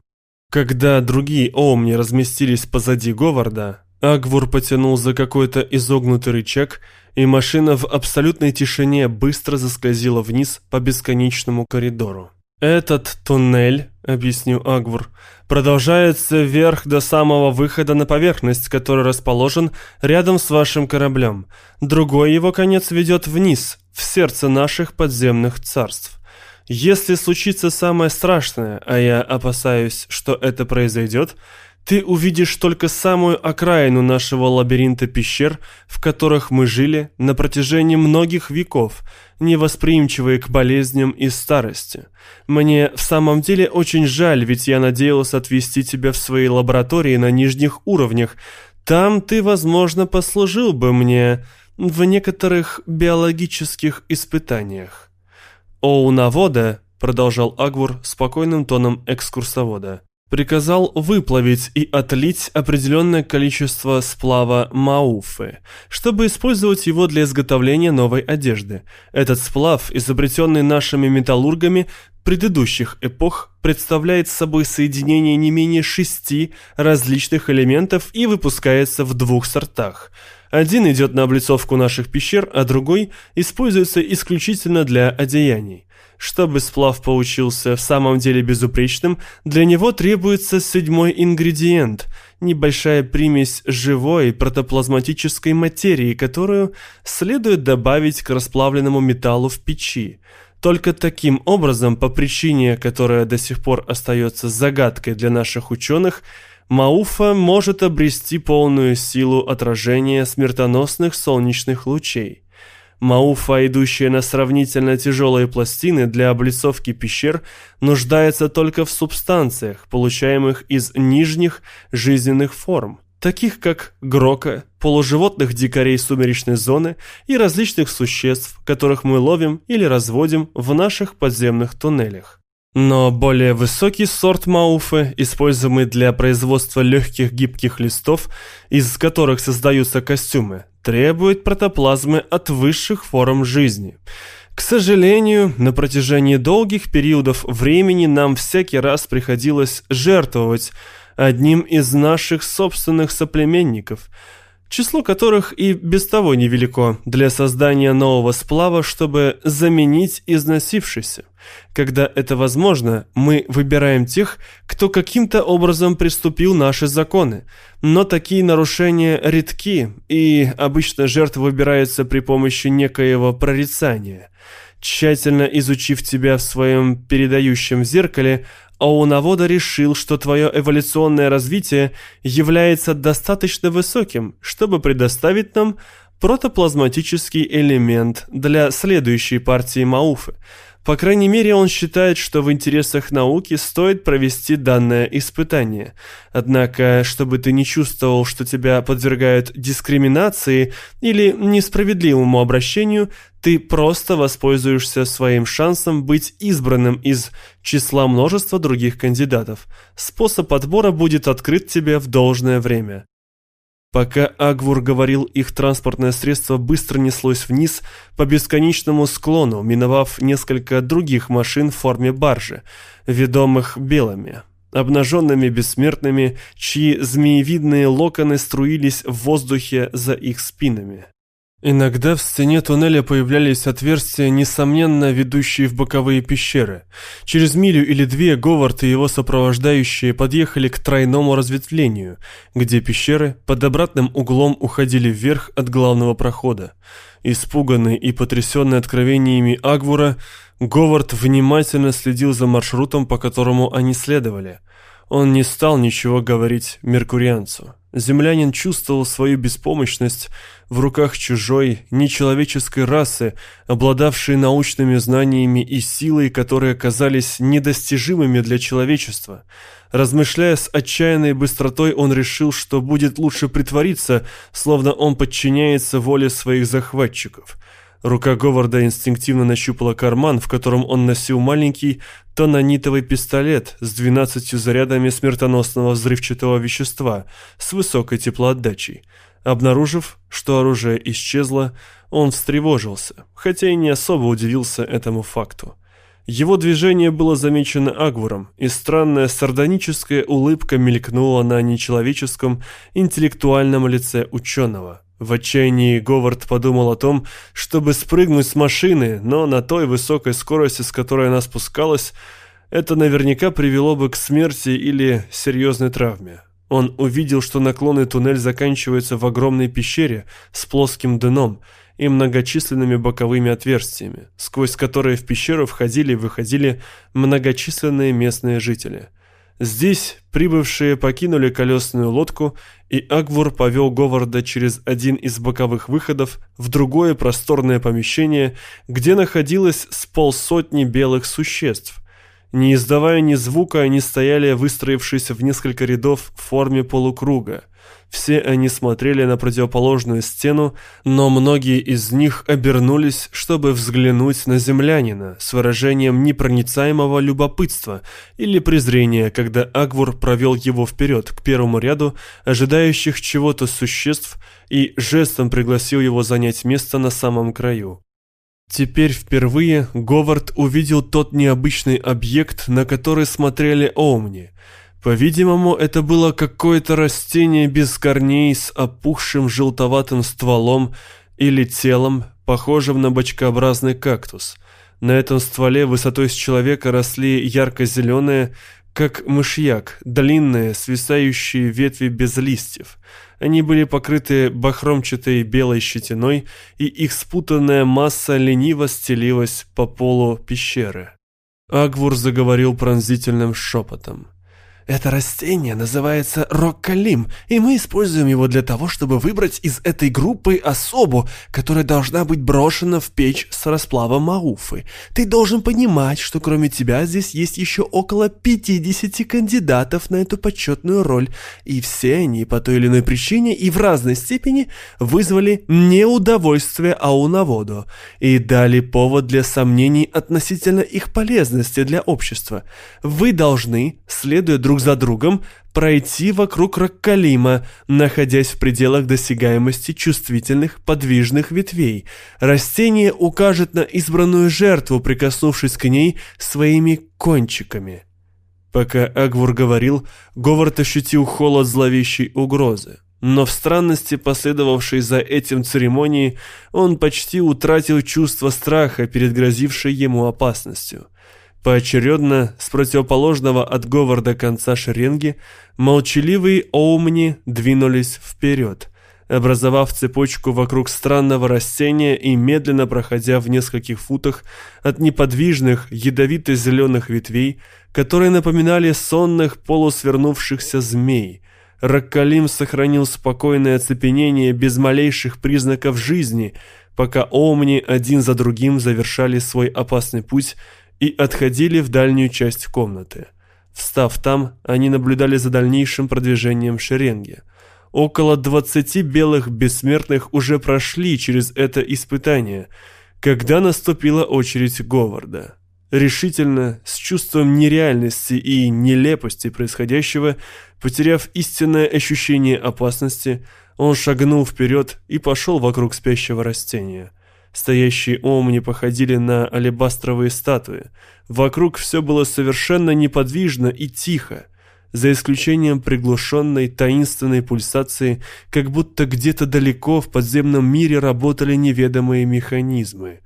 Когда другие Омни разместились позади Говарда, Агвур потянул за какой-то изогнутый рычаг, и машина в абсолютной тишине быстро заскользила вниз по бесконечному коридору. «Этот туннель», — объяснил Агвур, — «продолжается вверх до самого выхода на поверхность, который расположен рядом с вашим кораблем. Другой его конец ведет вниз, в сердце наших подземных царств. Если случится самое страшное, а я опасаюсь, что это произойдет, — ты увидишь только самую окраину нашего лабиринта пещер, в которых мы жили на протяжении многих веков, невосприимчивые к болезням и старости. Мне в самом деле очень жаль, ведь я надеялся отвезти тебя в свои лаборатории на нижних уровнях. Там ты, возможно, послужил бы мне в некоторых биологических испытаниях. Оунавода, продолжал Агвур спокойным тоном экскурсовода, приказал выплавить и отлить определенное количество сплава мауфы, чтобы использовать его для изготовления новой одежды. Этот сплав, изобретенный нашими металлургами предыдущих эпох, представляет собой соединение не менее шести различных элементов и выпускается в двух сортах. Один идет на облицовку наших пещер, а другой используется исключительно для одеяний. Чтобы сплав получился в самом деле безупречным, для него требуется седьмой ингредиент – небольшая примесь живой протоплазматической материи, которую следует добавить к расплавленному металлу в печи. Только таким образом, по причине, которая до сих пор остается загадкой для наших ученых, Мауфа может обрести полную силу отражения смертоносных солнечных лучей. Мауфа, идущая на сравнительно тяжелые пластины для облицовки пещер, нуждается только в субстанциях, получаемых из нижних жизненных форм, таких как грока, полуживотных дикарей сумеречной зоны и различных существ, которых мы ловим или разводим в наших подземных туннелях. Но более высокий сорт мауфы, используемый для производства легких гибких листов, из которых создаются костюмы, требует протоплазмы от высших форм жизни. К сожалению, на протяжении долгих периодов времени нам всякий раз приходилось жертвовать одним из наших собственных соплеменников – число которых и без того невелико для создания нового сплава, чтобы заменить износившийся. Когда это возможно, мы выбираем тех, кто каким-то образом приступил наши законы. Но такие нарушения редки, и обычно жертва выбирается при помощи некоего прорицания. Тщательно изучив тебя в своем передающем зеркале, Оунавода решил, что твое эволюционное развитие является достаточно высоким, чтобы предоставить нам протоплазматический элемент для следующей партии Мауфы. По крайней мере, он считает, что в интересах науки стоит провести данное испытание. Однако, чтобы ты не чувствовал, что тебя подвергают дискриминации или несправедливому обращению, ты просто воспользуешься своим шансом быть избранным из числа множества других кандидатов. Способ отбора будет открыт тебе в должное время. Пока Агвур говорил, их транспортное средство быстро неслось вниз по бесконечному склону, миновав несколько других машин в форме баржи, ведомых белыми, обнаженными бессмертными, чьи змеевидные локоны струились в воздухе за их спинами. Иногда в стене туннеля появлялись отверстия, несомненно ведущие в боковые пещеры. Через милю или две Говард и его сопровождающие подъехали к тройному разветвлению, где пещеры под обратным углом уходили вверх от главного прохода. Испуганный и потрясенный откровениями Агвура, Говард внимательно следил за маршрутом, по которому они следовали. Он не стал ничего говорить меркурианцу. Землянин чувствовал свою беспомощность в руках чужой, нечеловеческой расы, обладавшей научными знаниями и силой, которые оказались недостижимыми для человечества. Размышляя с отчаянной быстротой, он решил, что будет лучше притвориться, словно он подчиняется воле своих захватчиков. Рука Говарда инстинктивно нащупала карман, в котором он носил маленький тонанитовый пистолет с 12 зарядами смертоносного взрывчатого вещества с высокой теплоотдачей. Обнаружив, что оружие исчезло, он встревожился, хотя и не особо удивился этому факту. Его движение было замечено Агвуром, и странная сардоническая улыбка мелькнула на нечеловеческом интеллектуальном лице ученого – в отчаянии Говард подумал о том, чтобы спрыгнуть с машины, но на той высокой скорости, с которой она спускалась, это наверняка привело бы к смерти или серьезной травме. Он увидел, что наклонный туннель заканчивается в огромной пещере с плоским дном и многочисленными боковыми отверстиями, сквозь которые в пещеру входили и выходили многочисленные местные жители – Здесь прибывшие покинули колесную лодку, и Агвур повел Говарда через один из боковых выходов в другое просторное помещение, где находилось с полсотни белых существ. Не издавая ни звука, они стояли, выстроившись в несколько рядов в форме полукруга – все они смотрели на противоположную стену, но многие из них обернулись, чтобы взглянуть на землянина с выражением непроницаемого любопытства или презрения, когда Агвур провел его вперед к первому ряду ожидающих чего-то существ и жестом пригласил его занять место на самом краю. Теперь впервые Говард увидел тот необычный объект, на который смотрели Оумни – по-видимому, это было какое-то растение без корней с опухшим желтоватым стволом или телом, похожим на бочкообразный кактус. На этом стволе высотой с человека росли ярко-зеленые, как мышьяк, длинные, свисающие ветви без листьев. Они были покрыты бахромчатой белой щетиной, и их спутанная масса лениво стелилась по полу пещеры. Агвур заговорил пронзительным шепотом. Это растение называется роккалим, и мы используем его для того, чтобы выбрать из этой группы особу, которая должна быть брошена в печь с расплавом мауфы. Ты должен понимать, что кроме тебя здесь есть еще около 50 кандидатов на эту почетную роль, и все они по той или иной причине и в разной степени вызвали неудовольствие Аунаводу и дали повод для сомнений относительно их полезности для общества. Вы должны, следуя друг друг за другом пройти вокруг Раккалима, находясь в пределах досягаемости чувствительных подвижных ветвей. Растение укажет на избранную жертву, прикоснувшись к ней своими кончиками. Пока Агвур говорил, Говард ощутил холод зловещей угрозы. Но в странности, последовавшей за этим церемонии, он почти утратил чувство страха перед грозившей ему опасностью. Поочередно, с противоположного от Говарда конца шеренги, молчаливые Оумни двинулись вперед, образовав цепочку вокруг странного растения и медленно проходя в нескольких футах от неподвижных ядовито-зеленых ветвей, которые напоминали сонных полусвернувшихся змей. Раккалим сохранил спокойное оцепенение без малейших признаков жизни – пока Оумни один за другим завершали свой опасный путь и отходили в дальнюю часть комнаты. Встав там, они наблюдали за дальнейшим продвижением шеренги. Около двадцати белых бессмертных уже прошли через это испытание, когда наступила очередь Говарда. Решительно, с чувством нереальности и нелепости происходящего, потеряв истинное ощущение опасности, он шагнул вперед и пошел вокруг спящего растения. Стоящие омни походили на алебастровые статуи. Вокруг все было совершенно неподвижно и тихо, за исключением приглушенной таинственной пульсации, как будто где-то далеко в подземном мире работали неведомые механизмы.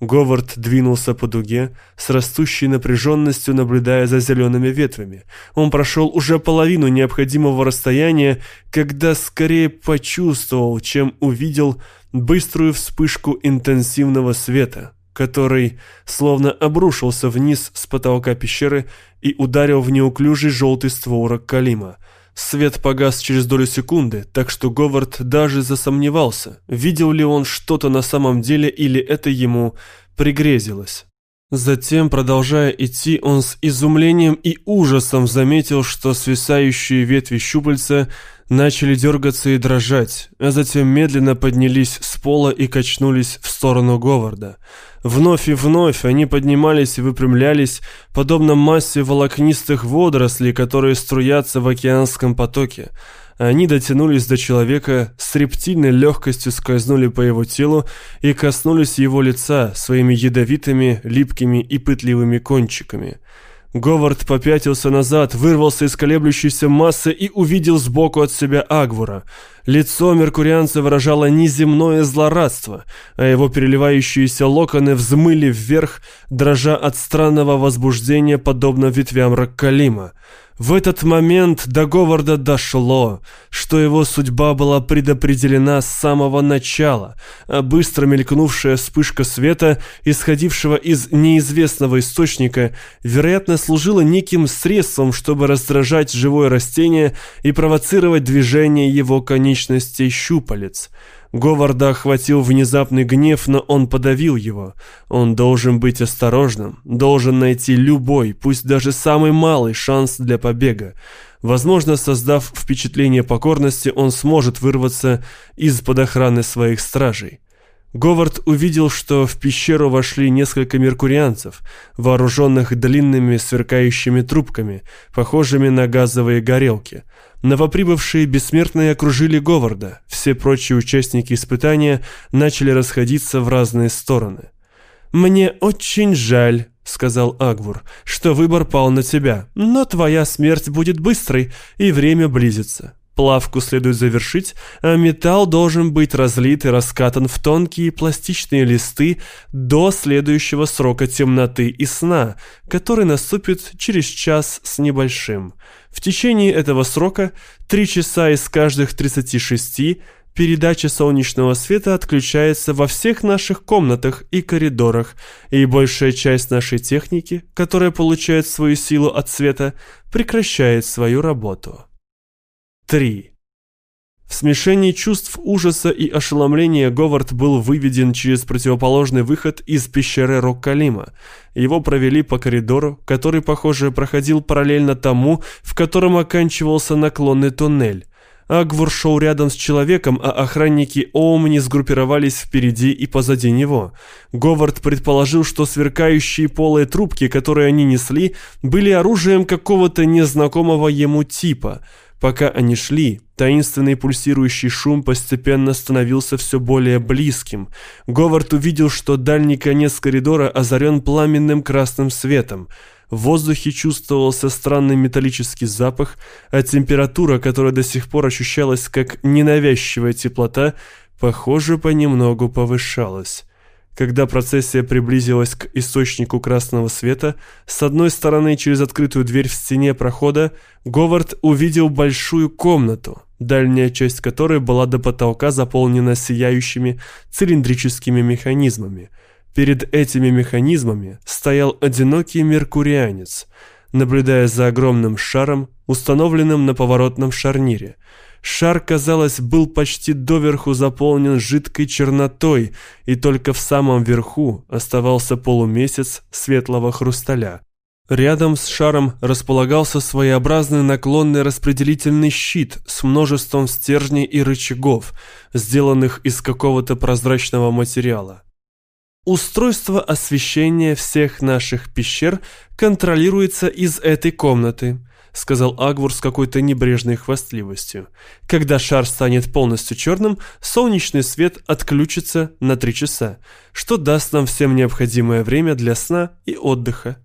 Говард двинулся по дуге, с растущей напряженностью наблюдая за зелеными ветвями. Он прошел уже половину необходимого расстояния, когда скорее почувствовал, чем увидел быструю вспышку интенсивного света, который словно обрушился вниз с потолка пещеры и ударил в неуклюжий желтый створок Калима – Свет погас через долю секунды, так что Говард даже засомневался, видел ли он что-то на самом деле или это ему пригрезилось. Затем, продолжая идти, он с изумлением и ужасом заметил, что свисающие ветви щупальца начали дергаться и дрожать, а затем медленно поднялись с пола и качнулись в сторону Говарда. Вновь и вновь они поднимались и выпрямлялись, подобно массе волокнистых водорослей, которые струятся в океанском потоке. Они дотянулись до человека, с рептильной легкостью скользнули по его телу и коснулись его лица своими ядовитыми, липкими и пытливыми кончиками. Говард попятился назад, вырвался из колеблющейся массы и увидел сбоку от себя Агвура. Лицо меркурианца выражало неземное злорадство, а его переливающиеся локоны взмыли вверх, дрожа от странного возбуждения, подобно ветвям Раккалима. В этот момент до Говарда дошло, что его судьба была предопределена с самого начала, а быстро мелькнувшая вспышка света, исходившего из неизвестного источника, вероятно, служила неким средством, чтобы раздражать живое растение и провоцировать движение его конечностей щупалец – Говарда охватил внезапный гнев, но он подавил его. Он должен быть осторожным, должен найти любой, пусть даже самый малый шанс для побега. Возможно, создав впечатление покорности, он сможет вырваться из-под охраны своих стражей. Говард увидел, что в пещеру вошли несколько меркурианцев, вооруженных длинными сверкающими трубками, похожими на газовые горелки – Новоприбывшие бессмертные окружили Говарда, все прочие участники испытания начали расходиться в разные стороны. «Мне очень жаль», — сказал Агвур, — «что выбор пал на тебя, но твоя смерть будет быстрой, и время близится. Плавку следует завершить, а металл должен быть разлит и раскатан в тонкие пластичные листы до следующего срока темноты и сна, который наступит через час с небольшим. В течение этого срока, три часа из каждых 36, передача солнечного света отключается во всех наших комнатах и коридорах, и большая часть нашей техники, которая получает свою силу от света, прекращает свою работу. 3. В смешении чувств ужаса и ошеломления Говард был выведен через противоположный выход из пещеры Роккалима. Его провели по коридору, который, похоже, проходил параллельно тому, в котором оканчивался наклонный туннель. Агвур шел рядом с человеком, а охранники Оумни сгруппировались впереди и позади него. Говард предположил, что сверкающие полые трубки, которые они несли, были оружием какого-то незнакомого ему типа – Пока они шли, таинственный пульсирующий шум постепенно становился все более близким. Говард увидел, что дальний конец коридора озарен пламенным красным светом. В воздухе чувствовался странный металлический запах, а температура, которая до сих пор ощущалась как ненавязчивая теплота, похоже, понемногу повышалась. Когда процессия приблизилась к источнику красного света, с одной стороны через открытую дверь в стене прохода Говард увидел большую комнату, дальняя часть которой была до потолка заполнена сияющими цилиндрическими механизмами. Перед этими механизмами стоял одинокий меркурианец, наблюдая за огромным шаром, установленным на поворотном шарнире – Шар, казалось, был почти доверху заполнен жидкой чернотой, и только в самом верху оставался полумесяц светлого хрусталя. Рядом с шаром располагался своеобразный наклонный распределительный щит с множеством стержней и рычагов, сделанных из какого-то прозрачного материала. Устройство освещения всех наших пещер контролируется из этой комнаты, сказал Агвур с какой-то небрежной хвастливостью. Когда шар станет полностью черным, солнечный свет отключится на три часа, что даст нам всем необходимое время для сна и отдыха.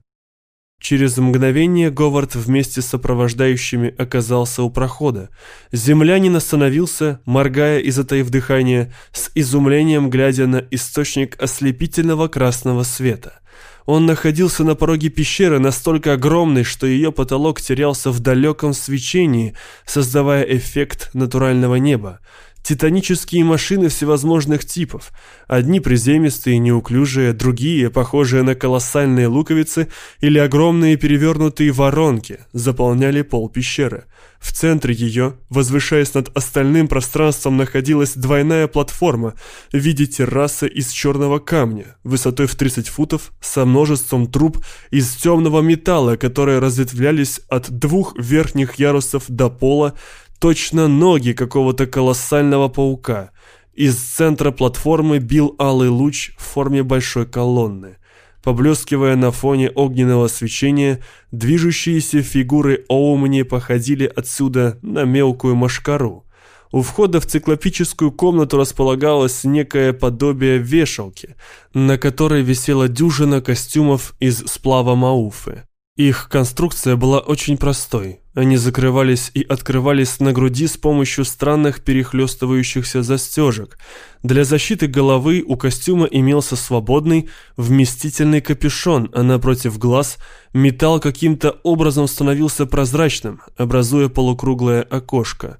Через мгновение Говард вместе с сопровождающими оказался у прохода. Землянин остановился, моргая и затаив дыхание, с изумлением глядя на источник ослепительного красного света. Он находился на пороге пещеры настолько огромной, что ее потолок терялся в далеком свечении, создавая эффект натурального неба. Титанические машины всевозможных типов. Одни приземистые, неуклюжие, другие, похожие на колоссальные луковицы или огромные перевернутые воронки, заполняли пол пещеры. В центре ее, возвышаясь над остальным пространством, находилась двойная платформа в виде террасы из черного камня, высотой в 30 футов, со множеством труб из темного металла, которые разветвлялись от двух верхних ярусов до пола, точно ноги какого-то колоссального паука. Из центра платформы бил алый луч в форме большой колонны. Поблескивая на фоне огненного свечения, движущиеся фигуры Оумни походили отсюда на мелкую машкару. У входа в циклопическую комнату располагалось некое подобие вешалки, на которой висела дюжина костюмов из сплава Мауфы. Их конструкция была очень простой. Они закрывались и открывались на груди с помощью странных перехлестывающихся застежек. Для защиты головы у костюма имелся свободный, вместительный капюшон, а напротив глаз металл каким-то образом становился прозрачным, образуя полукруглое окошко.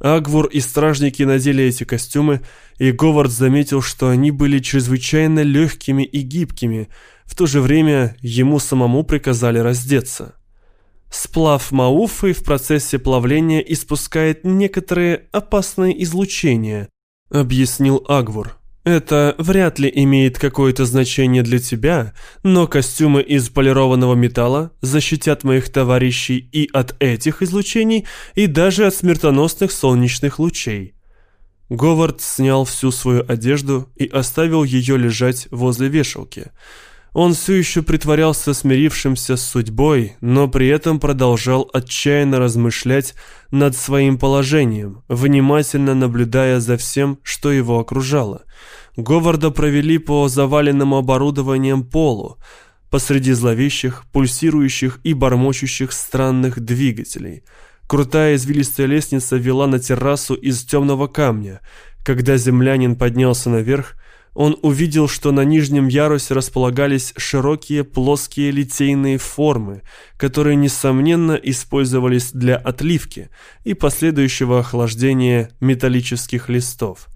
Агвур и стражники надели эти костюмы, и Говард заметил, что они были чрезвычайно легкими и гибкими – в то же время ему самому приказали раздеться. Сплав Мауфы в процессе плавления испускает некоторые опасные излучения, объяснил Агвур. Это вряд ли имеет какое-то значение для тебя, но костюмы из полированного металла защитят моих товарищей и от этих излучений, и даже от смертоносных солнечных лучей. Говард снял всю свою одежду и оставил ее лежать возле вешалки. Он все еще притворялся смирившимся с судьбой, но при этом продолжал отчаянно размышлять над своим положением, внимательно наблюдая за всем, что его окружало. Говарда провели по заваленному оборудованием полу, посреди зловещих, пульсирующих и бормочущих странных двигателей. Крутая извилистая лестница вела на террасу из темного камня. Когда землянин поднялся наверх, он увидел, что на нижнем ярусе располагались широкие плоские литейные формы, которые, несомненно, использовались для отливки и последующего охлаждения металлических листов.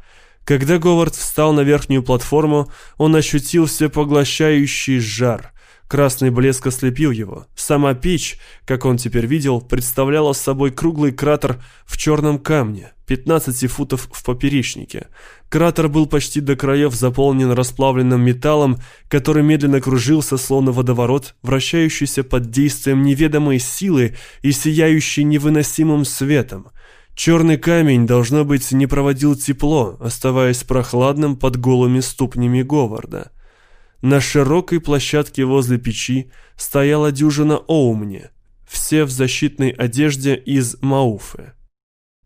Когда Говард встал на верхнюю платформу, он ощутил всепоглощающий жар – Красный блеск ослепил его. Сама печь, как он теперь видел, представляла собой круглый кратер в черном камне, 15 футов в поперечнике. Кратер был почти до краев заполнен расплавленным металлом, который медленно кружился, словно водоворот, вращающийся под действием неведомой силы и сияющий невыносимым светом. Черный камень, должно быть, не проводил тепло, оставаясь прохладным под голыми ступнями Говарда. На широкой площадке возле печи стояла дюжина Оумни, все в защитной одежде из Мауфы.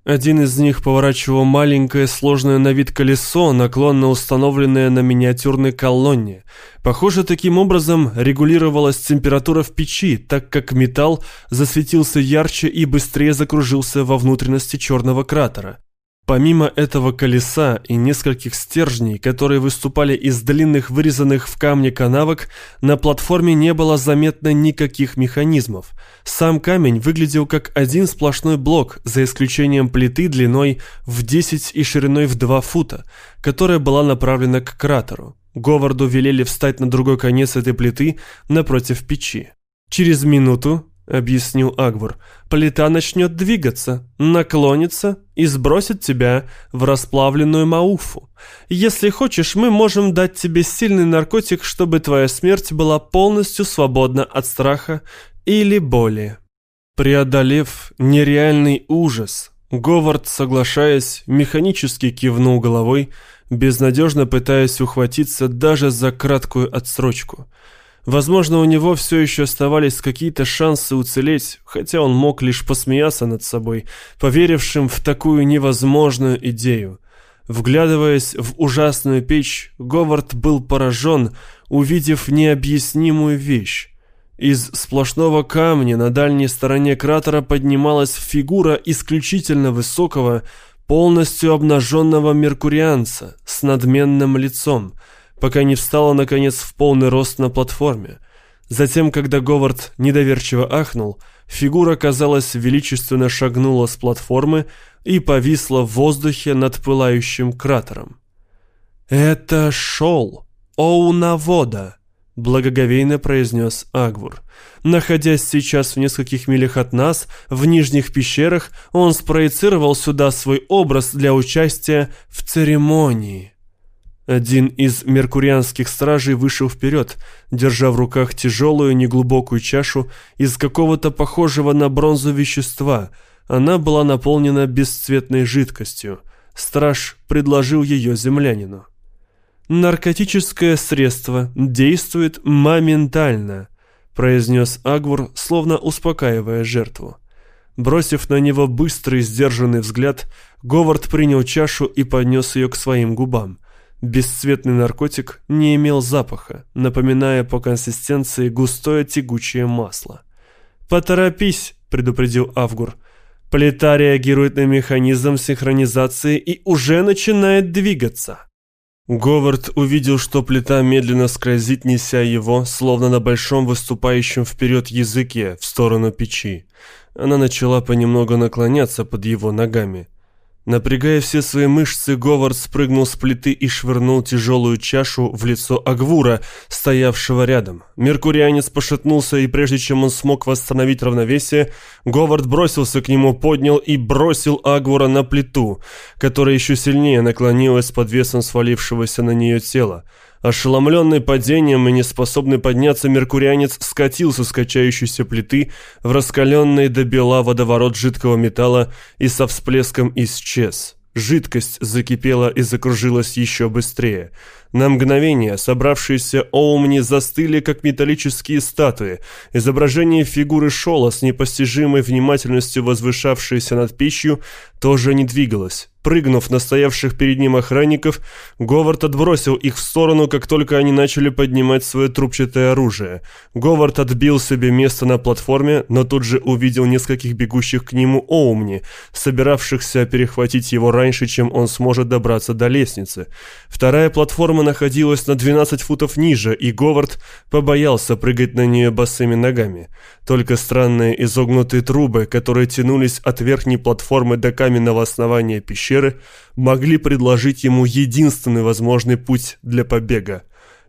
Один из них поворачивал маленькое сложное на вид колесо, наклонно установленное на миниатюрной колонне. Похоже, таким образом регулировалась температура в печи, так как металл засветился ярче и быстрее закружился во внутренности черного кратера. Помимо этого колеса и нескольких стержней, которые выступали из длинных вырезанных в камне канавок, на платформе не было заметно никаких механизмов. Сам камень выглядел как один сплошной блок, за исключением плиты длиной в 10 и шириной в 2 фута, которая была направлена к кратеру. Говарду велели встать на другой конец этой плиты напротив печи. Через минуту — объяснил Агвар. «Плита начнет двигаться, наклонится и сбросит тебя в расплавленную мауфу. Если хочешь, мы можем дать тебе сильный наркотик, чтобы твоя смерть была полностью свободна от страха или боли». Преодолев нереальный ужас, Говард, соглашаясь, механически кивнул головой, безнадежно пытаясь ухватиться даже за краткую отсрочку — Возможно, у него все еще оставались какие-то шансы уцелеть, хотя он мог лишь посмеяться над собой, поверившим в такую невозможную идею. Вглядываясь в ужасную печь, Говард был поражен, увидев необъяснимую вещь. Из сплошного камня на дальней стороне кратера поднималась фигура исключительно высокого, полностью обнаженного меркурианца с надменным лицом – пока не встала, наконец, в полный рост на платформе. Затем, когда Говард недоверчиво ахнул, фигура, казалось, величественно шагнула с платформы и повисла в воздухе над пылающим кратером. «Это шел Оунавода», — благоговейно произнес Агвур. «Находясь сейчас в нескольких милях от нас, в нижних пещерах, он спроецировал сюда свой образ для участия в церемонии». Один из меркурианских стражей вышел вперед, держа в руках тяжелую неглубокую чашу из какого-то похожего на бронзу вещества. Она была наполнена бесцветной жидкостью. Страж предложил ее землянину. «Наркотическое средство действует моментально», — произнес Агвур, словно успокаивая жертву. Бросив на него быстрый сдержанный взгляд, Говард принял чашу и поднес ее к своим губам. Бесцветный наркотик не имел запаха, напоминая по консистенции густое тягучее масло. «Поторопись», — предупредил Авгур. «Плита реагирует на механизм синхронизации и уже начинает двигаться». Говард увидел, что плита медленно скользит, неся его, словно на большом выступающем вперед языке, в сторону печи. Она начала понемногу наклоняться под его ногами. Напрягая все свои мышцы, Говард спрыгнул с плиты и швырнул тяжелую чашу в лицо Агвура, стоявшего рядом. Меркурианец пошатнулся, и прежде чем он смог восстановить равновесие, Говард бросился к нему, поднял и бросил Агвура на плиту, которая еще сильнее наклонилась под весом свалившегося на нее тела. Ошеломленный падением и неспособный подняться, меркурианец скатился с качающейся плиты в раскаленный до бела водоворот жидкого металла и со всплеском исчез. Жидкость закипела и закружилась еще быстрее. На мгновение собравшиеся оумни застыли, как металлические статуи. Изображение фигуры Шола с непостижимой внимательностью возвышавшейся над пищью тоже не двигалось. Прыгнув на стоявших перед ним охранников, Говард отбросил их в сторону, как только они начали поднимать свое трубчатое оружие. Говард отбил себе место на платформе, но тут же увидел нескольких бегущих к нему Оумни, собиравшихся перехватить его раньше, чем он сможет добраться до лестницы. Вторая платформа находилась на 12 футов ниже, и Говард побоялся прыгать на нее босыми ногами. Только странные изогнутые трубы, которые тянулись от верхней платформы до каменного основания пещеры, могли предложить ему единственный возможный путь для побега.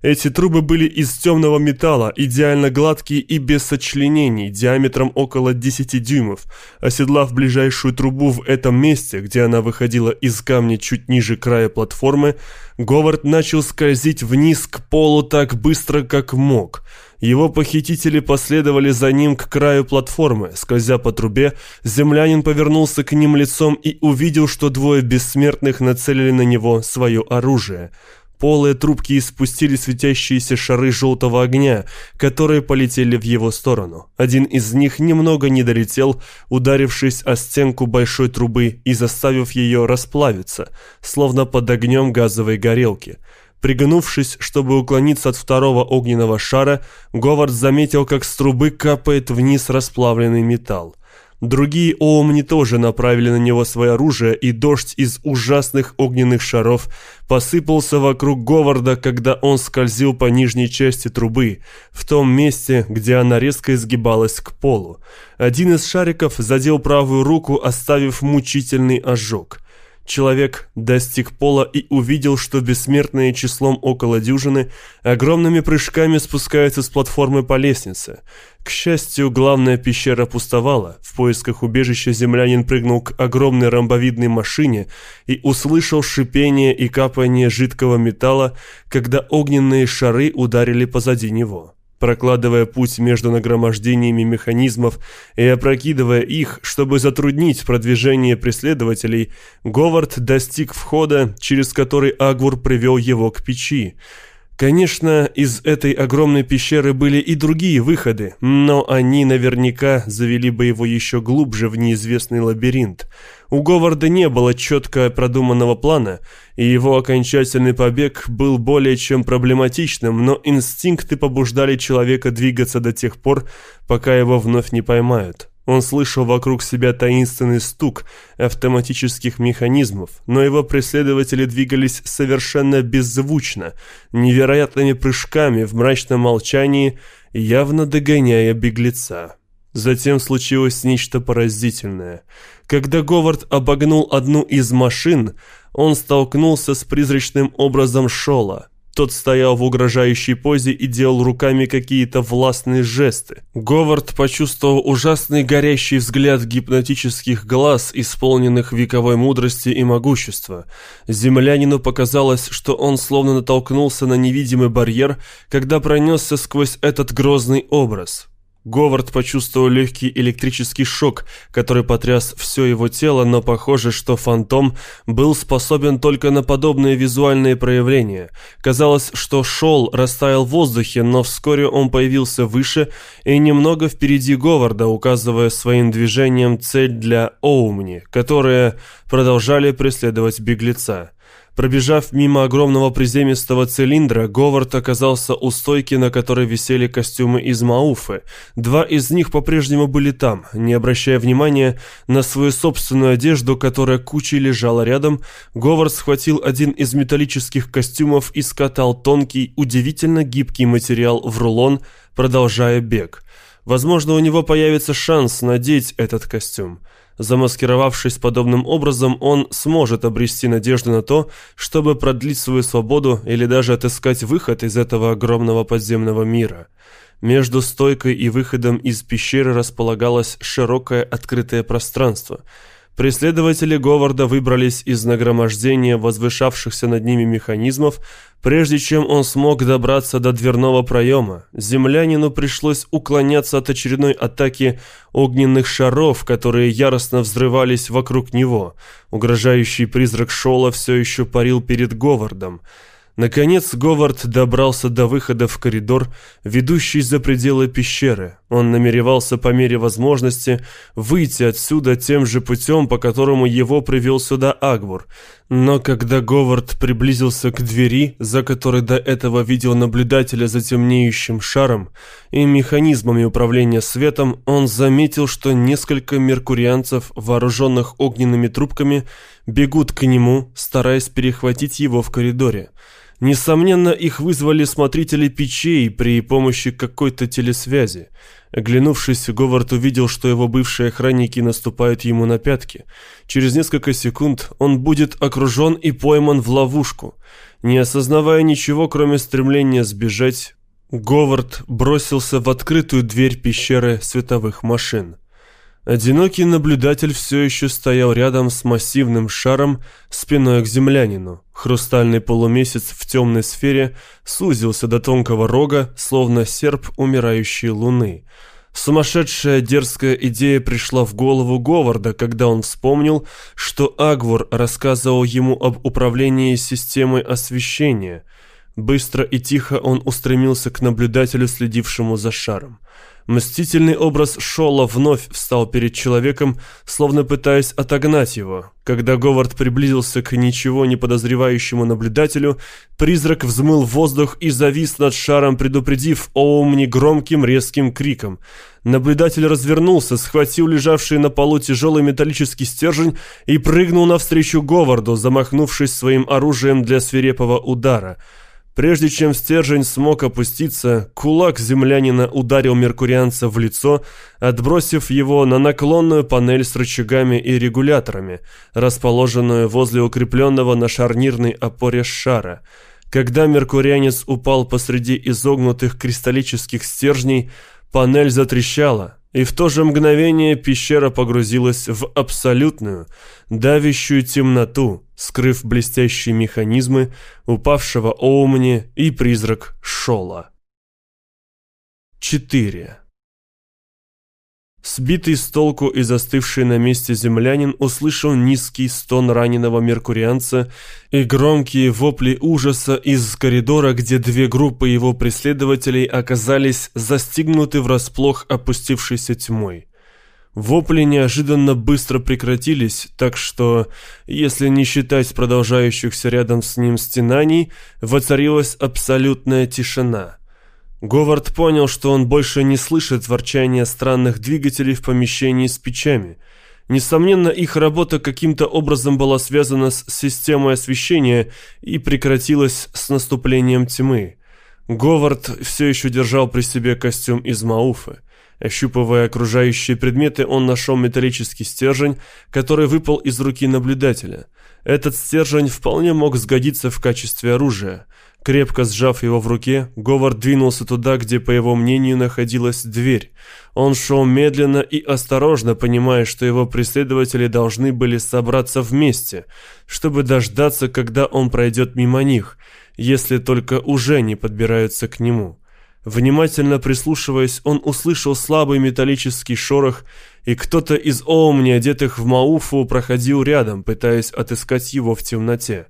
Эти трубы были из темного металла, идеально гладкие и без сочленений, диаметром около 10 дюймов. Оседлав ближайшую трубу в этом месте, где она выходила из камня чуть ниже края платформы, Говард начал скользить вниз к полу так быстро, как мог. Его похитители последовали за ним к краю платформы. Скользя по трубе, землянин повернулся к ним лицом и увидел, что двое бессмертных нацелили на него свое оружие – Полые трубки испустили светящиеся шары желтого огня, которые полетели в его сторону. Один из них немного не долетел, ударившись о стенку большой трубы и заставив ее расплавиться, словно под огнем газовой горелки. Пригнувшись, чтобы уклониться от второго огненного шара, Говард заметил, как с трубы капает вниз расплавленный металл. Другие Оумни тоже направили на него свое оружие, и дождь из ужасных огненных шаров посыпался вокруг Говарда, когда он скользил по нижней части трубы, в том месте, где она резко изгибалась к полу. Один из шариков задел правую руку, оставив мучительный ожог. Человек достиг пола и увидел, что бессмертные числом около дюжины огромными прыжками спускаются с платформы по лестнице. К счастью, главная пещера пустовала. В поисках убежища землянин прыгнул к огромной ромбовидной машине и услышал шипение и капание жидкого металла, когда огненные шары ударили позади него. Прокладывая путь между нагромождениями механизмов и опрокидывая их, чтобы затруднить продвижение преследователей, Говард достиг входа, через который Агвур привел его к печи. Конечно, из этой огромной пещеры были и другие выходы, но они наверняка завели бы его еще глубже в неизвестный лабиринт. У Говарда не было четко продуманного плана, и его окончательный побег был более чем проблематичным, но инстинкты побуждали человека двигаться до тех пор, пока его вновь не поймают. Он слышал вокруг себя таинственный стук автоматических механизмов, но его преследователи двигались совершенно беззвучно, невероятными прыжками в мрачном молчании, явно догоняя беглеца. Затем случилось нечто поразительное. Когда Говард обогнул одну из машин, он столкнулся с призрачным образом Шола – тот стоял в угрожающей позе и делал руками какие-то властные жесты. Говард почувствовал ужасный горящий взгляд гипнотических глаз, исполненных вековой мудрости и могущества. Землянину показалось, что он словно натолкнулся на невидимый барьер, когда пронесся сквозь этот грозный образ. Говард почувствовал легкий электрический шок, который потряс все его тело, но похоже, что фантом был способен только на подобные визуальные проявления. Казалось, что шел, растаял в воздухе, но вскоре он появился выше и немного впереди Говарда, указывая своим движением цель для Оумни, которые продолжали преследовать беглеца. Пробежав мимо огромного приземистого цилиндра, Говард оказался у стойки, на которой висели костюмы из Мауфы. Два из них по-прежнему были там. Не обращая внимания на свою собственную одежду, которая кучей лежала рядом, Говард схватил один из металлических костюмов и скатал тонкий, удивительно гибкий материал в рулон, продолжая бег. Возможно, у него появится шанс надеть этот костюм. Замаскировавшись подобным образом, он сможет обрести надежду на то, чтобы продлить свою свободу или даже отыскать выход из этого огромного подземного мира. Между стойкой и выходом из пещеры располагалось широкое открытое пространство – Преследователи Говарда выбрались из нагромождения возвышавшихся над ними механизмов, прежде чем он смог добраться до дверного проема. Землянину пришлось уклоняться от очередной атаки огненных шаров, которые яростно взрывались вокруг него. Угрожающий призрак Шола все еще парил перед Говардом. Наконец Говард добрался до выхода в коридор, ведущий за пределы пещеры. Он намеревался по мере возможности выйти отсюда тем же путем, по которому его привел сюда Агвур. Но когда Говард приблизился к двери, за которой до этого видел наблюдателя за темнеющим шаром и механизмами управления светом, он заметил, что несколько меркурианцев, вооруженных огненными трубками, бегут к нему, стараясь перехватить его в коридоре. Несомненно, их вызвали смотрители печей при помощи какой-то телесвязи. Оглянувшись, Говард увидел, что его бывшие охранники наступают ему на пятки. Через несколько секунд он будет окружен и пойман в ловушку. Не осознавая ничего, кроме стремления сбежать, Говард бросился в открытую дверь пещеры световых машин. Одинокий наблюдатель все еще стоял рядом с массивным шаром спиной к землянину. Хрустальный полумесяц в темной сфере сузился до тонкого рога, словно серп умирающей луны. Сумасшедшая дерзкая идея пришла в голову Говарда, когда он вспомнил, что Агвур рассказывал ему об управлении системой освещения. Быстро и тихо он устремился к наблюдателю, следившему за шаром. Мстительный образ Шола вновь встал перед человеком, словно пытаясь отогнать его. Когда Говард приблизился к ничего не подозревающему наблюдателю, призрак взмыл воздух и завис над шаром, предупредив Оумни громким резким криком. Наблюдатель развернулся, схватил лежавший на полу тяжелый металлический стержень и прыгнул навстречу Говарду, замахнувшись своим оружием для свирепого удара – Прежде чем стержень смог опуститься, кулак землянина ударил меркурианца в лицо, отбросив его на наклонную панель с рычагами и регуляторами, расположенную возле укрепленного на шарнирной опоре шара. Когда меркурианец упал посреди изогнутых кристаллических стержней, панель затрещала, и в то же мгновение пещера погрузилась в абсолютную, давящую темноту, скрыв блестящие механизмы упавшего Оумни и призрак Шола. 4. Сбитый с толку и застывший на месте землянин услышал низкий стон раненого меркурианца и громкие вопли ужаса из коридора, где две группы его преследователей оказались застигнуты врасплох опустившейся тьмой. Вопли неожиданно быстро прекратились, так что, если не считать продолжающихся рядом с ним стенаний, воцарилась абсолютная тишина – Говард понял, что он больше не слышит ворчания странных двигателей в помещении с печами. Несомненно, их работа каким-то образом была связана с системой освещения и прекратилась с наступлением тьмы. Говард все еще держал при себе костюм из Мауфы. Ощупывая окружающие предметы, он нашел металлический стержень, который выпал из руки наблюдателя. Этот стержень вполне мог сгодиться в качестве оружия. Крепко сжав его в руке, Говард двинулся туда, где, по его мнению, находилась дверь. Он шел медленно и осторожно, понимая, что его преследователи должны были собраться вместе, чтобы дождаться, когда он пройдет мимо них, если только уже не подбираются к нему. Внимательно прислушиваясь, он услышал слабый металлический шорох, и кто-то из Оумни, одетых в Мауфу, проходил рядом, пытаясь отыскать его в темноте.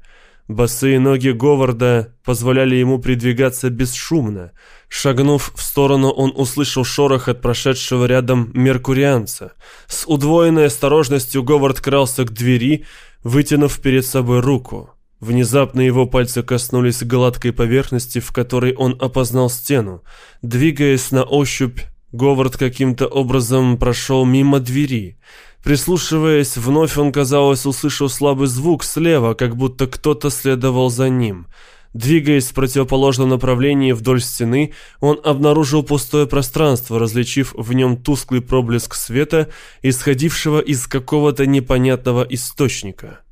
Босые ноги Говарда позволяли ему передвигаться бесшумно. Шагнув в сторону, он услышал шорох от прошедшего рядом меркурианца. С удвоенной осторожностью Говард крался к двери, вытянув перед собой руку. Внезапно его пальцы коснулись гладкой поверхности, в которой он опознал стену. Двигаясь на ощупь, Говард каким-то образом прошел мимо двери. Прислушиваясь, вновь он, казалось, услышал слабый звук слева, как будто кто-то следовал за ним. Двигаясь в противоположном направлении вдоль стены, он обнаружил пустое пространство, различив в нем тусклый проблеск света, исходившего из какого-то непонятного источника.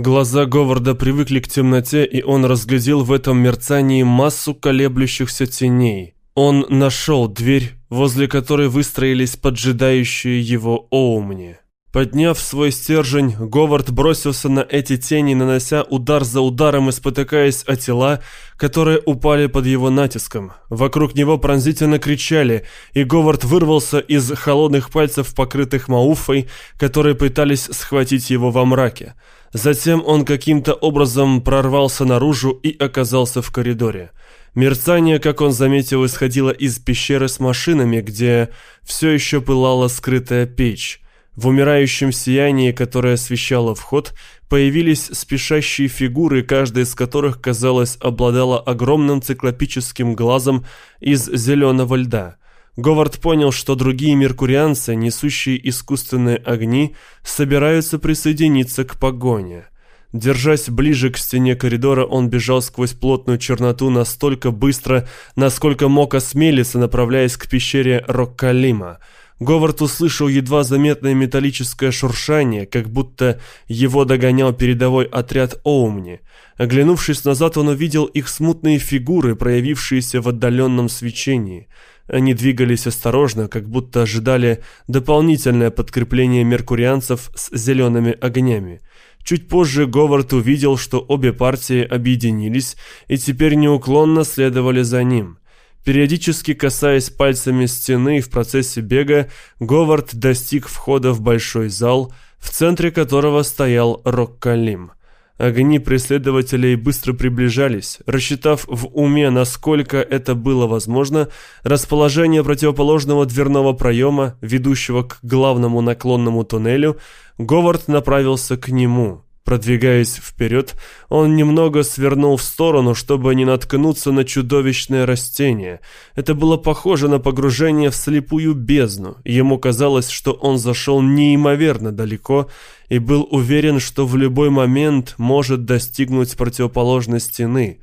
Глаза Говарда привыкли к темноте, и он разглядел в этом мерцании массу колеблющихся теней. Он нашел дверь, возле которой выстроились поджидающие его Оумни. Подняв свой стержень, Говард бросился на эти тени, нанося удар за ударом и спотыкаясь о тела, которые упали под его натиском. Вокруг него пронзительно кричали, и Говард вырвался из холодных пальцев, покрытых мауфой, которые пытались схватить его во мраке. Затем он каким-то образом прорвался наружу и оказался в коридоре. Мерцание, как он заметил, исходило из пещеры с машинами, где все еще пылала скрытая печь. В умирающем сиянии, которое освещало вход, появились спешащие фигуры, каждая из которых, казалось, обладала огромным циклопическим глазом из зеленого льда. Говард понял, что другие меркурианцы, несущие искусственные огни, собираются присоединиться к погоне. Держась ближе к стене коридора, он бежал сквозь плотную черноту настолько быстро, насколько мог осмелиться, направляясь к пещере Роккалима. Говард услышал едва заметное металлическое шуршание, как будто его догонял передовой отряд Оумни. Оглянувшись назад, он увидел их смутные фигуры, проявившиеся в отдаленном свечении. Они двигались осторожно, как будто ожидали дополнительное подкрепление меркурианцев с зелеными огнями. Чуть позже Говард увидел, что обе партии объединились и теперь неуклонно следовали за ним. Периодически касаясь пальцами стены в процессе бега, Говард достиг входа в большой зал, в центре которого стоял Роккалим. Огни преследователей быстро приближались. Рассчитав в уме, насколько это было возможно, расположение противоположного дверного проема, ведущего к главному наклонному туннелю, Говард направился к нему. Продвигаясь вперед, он немного свернул в сторону, чтобы не наткнуться на чудовищное растение. Это было похоже на погружение в слепую бездну. Ему казалось, что он зашел неимоверно далеко и был уверен, что в любой момент может достигнуть противоположной стены.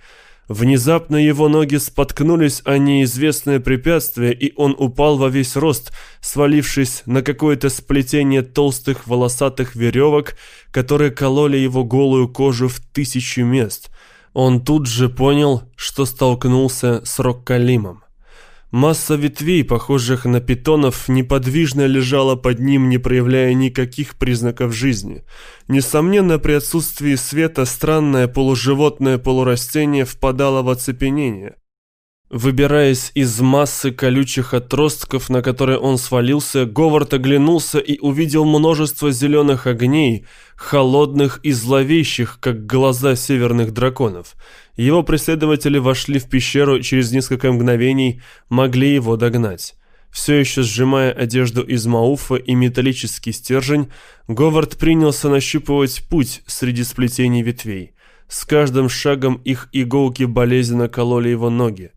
Внезапно его ноги споткнулись о неизвестное препятствие, и он упал во весь рост, свалившись на какое-то сплетение толстых волосатых веревок, которые кололи его голую кожу в тысячи мест. Он тут же понял, что столкнулся с Роккалимом. Масса ветвей, похожих на питонов, неподвижно лежала под ним, не проявляя никаких признаков жизни. Несомненно, при отсутствии света странное полуживотное полурастение впадало в оцепенение. Выбираясь из массы колючих отростков, на которые он свалился, Говард оглянулся и увидел множество зеленых огней, холодных и зловещих, как глаза северных драконов. Его преследователи вошли в пещеру через несколько мгновений, могли его догнать. Все еще сжимая одежду из мауфа и металлический стержень, Говард принялся нащупывать путь среди сплетений ветвей. С каждым шагом их иголки болезненно кололи его ноги.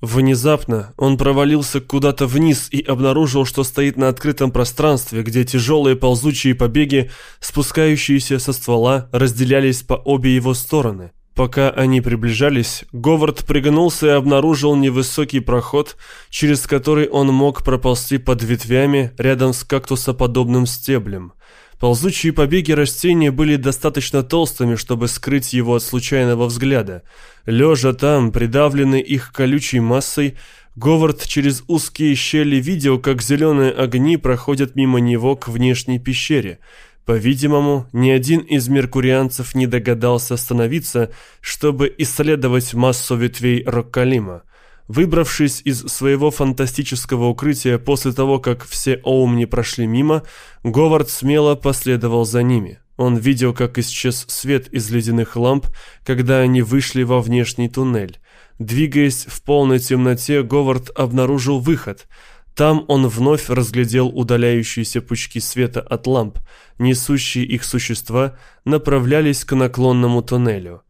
Внезапно он провалился куда-то вниз и обнаружил, что стоит на открытом пространстве, где тяжелые ползучие побеги, спускающиеся со ствола, разделялись по обе его стороны. Пока они приближались, Говард пригнулся и обнаружил невысокий проход, через который он мог проползти под ветвями рядом с кактусоподобным стеблем. Ползучие побеги растения были достаточно толстыми, чтобы скрыть его от случайного взгляда. Лежа там, придавленный их колючей массой, Говард через узкие щели видел, как зеленые огни проходят мимо него к внешней пещере – по-видимому, ни один из меркурианцев не догадался остановиться, чтобы исследовать массу ветвей Роккалима. Выбравшись из своего фантастического укрытия после того, как все Оумни прошли мимо, Говард смело последовал за ними. Он видел, как исчез свет из ледяных ламп, когда они вышли во внешний туннель. Двигаясь в полной темноте, Говард обнаружил выход – там он вновь разглядел удаляющиеся пучки света от ламп. Несущие их существа направлялись к наклонному туннелю.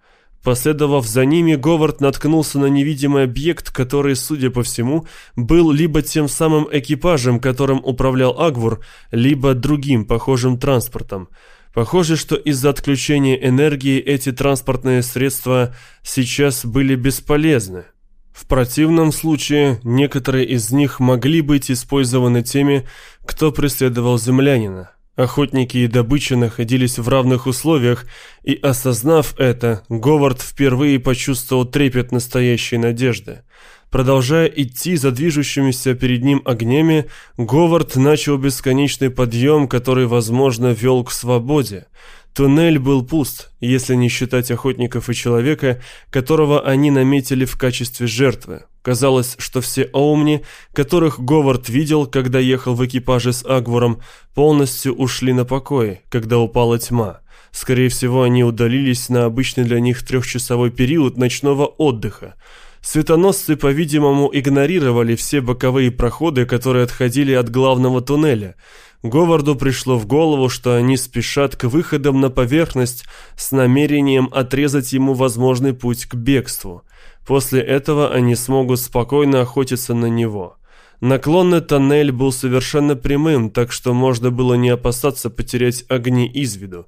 Последовав за ними, Говард наткнулся на невидимый объект, который, судя по всему, был либо тем самым экипажем, которым управлял Агвур, либо другим похожим транспортом. Похоже, что из-за отключения энергии эти транспортные средства сейчас были бесполезны. В противном случае некоторые из них могли быть использованы теми, кто преследовал землянина. Охотники и добыча находились в равных условиях, и, осознав это, Говард впервые почувствовал трепет настоящей надежды. Продолжая идти за движущимися перед ним огнями, Говард начал бесконечный подъем, который, возможно, вел к свободе. Туннель был пуст, если не считать охотников и человека, которого они наметили в качестве жертвы. Казалось, что все Оумни, которых Говард видел, когда ехал в экипаже с Агвором, полностью ушли на покой, когда упала тьма. Скорее всего, они удалились на обычный для них трехчасовой период ночного отдыха. Светоносцы, по-видимому, игнорировали все боковые проходы, которые отходили от главного туннеля – Говарду пришло в голову, что они спешат к выходам на поверхность с намерением отрезать ему возможный путь к бегству. После этого они смогут спокойно охотиться на него. Наклонный тоннель был совершенно прямым, так что можно было не опасаться потерять огни из виду.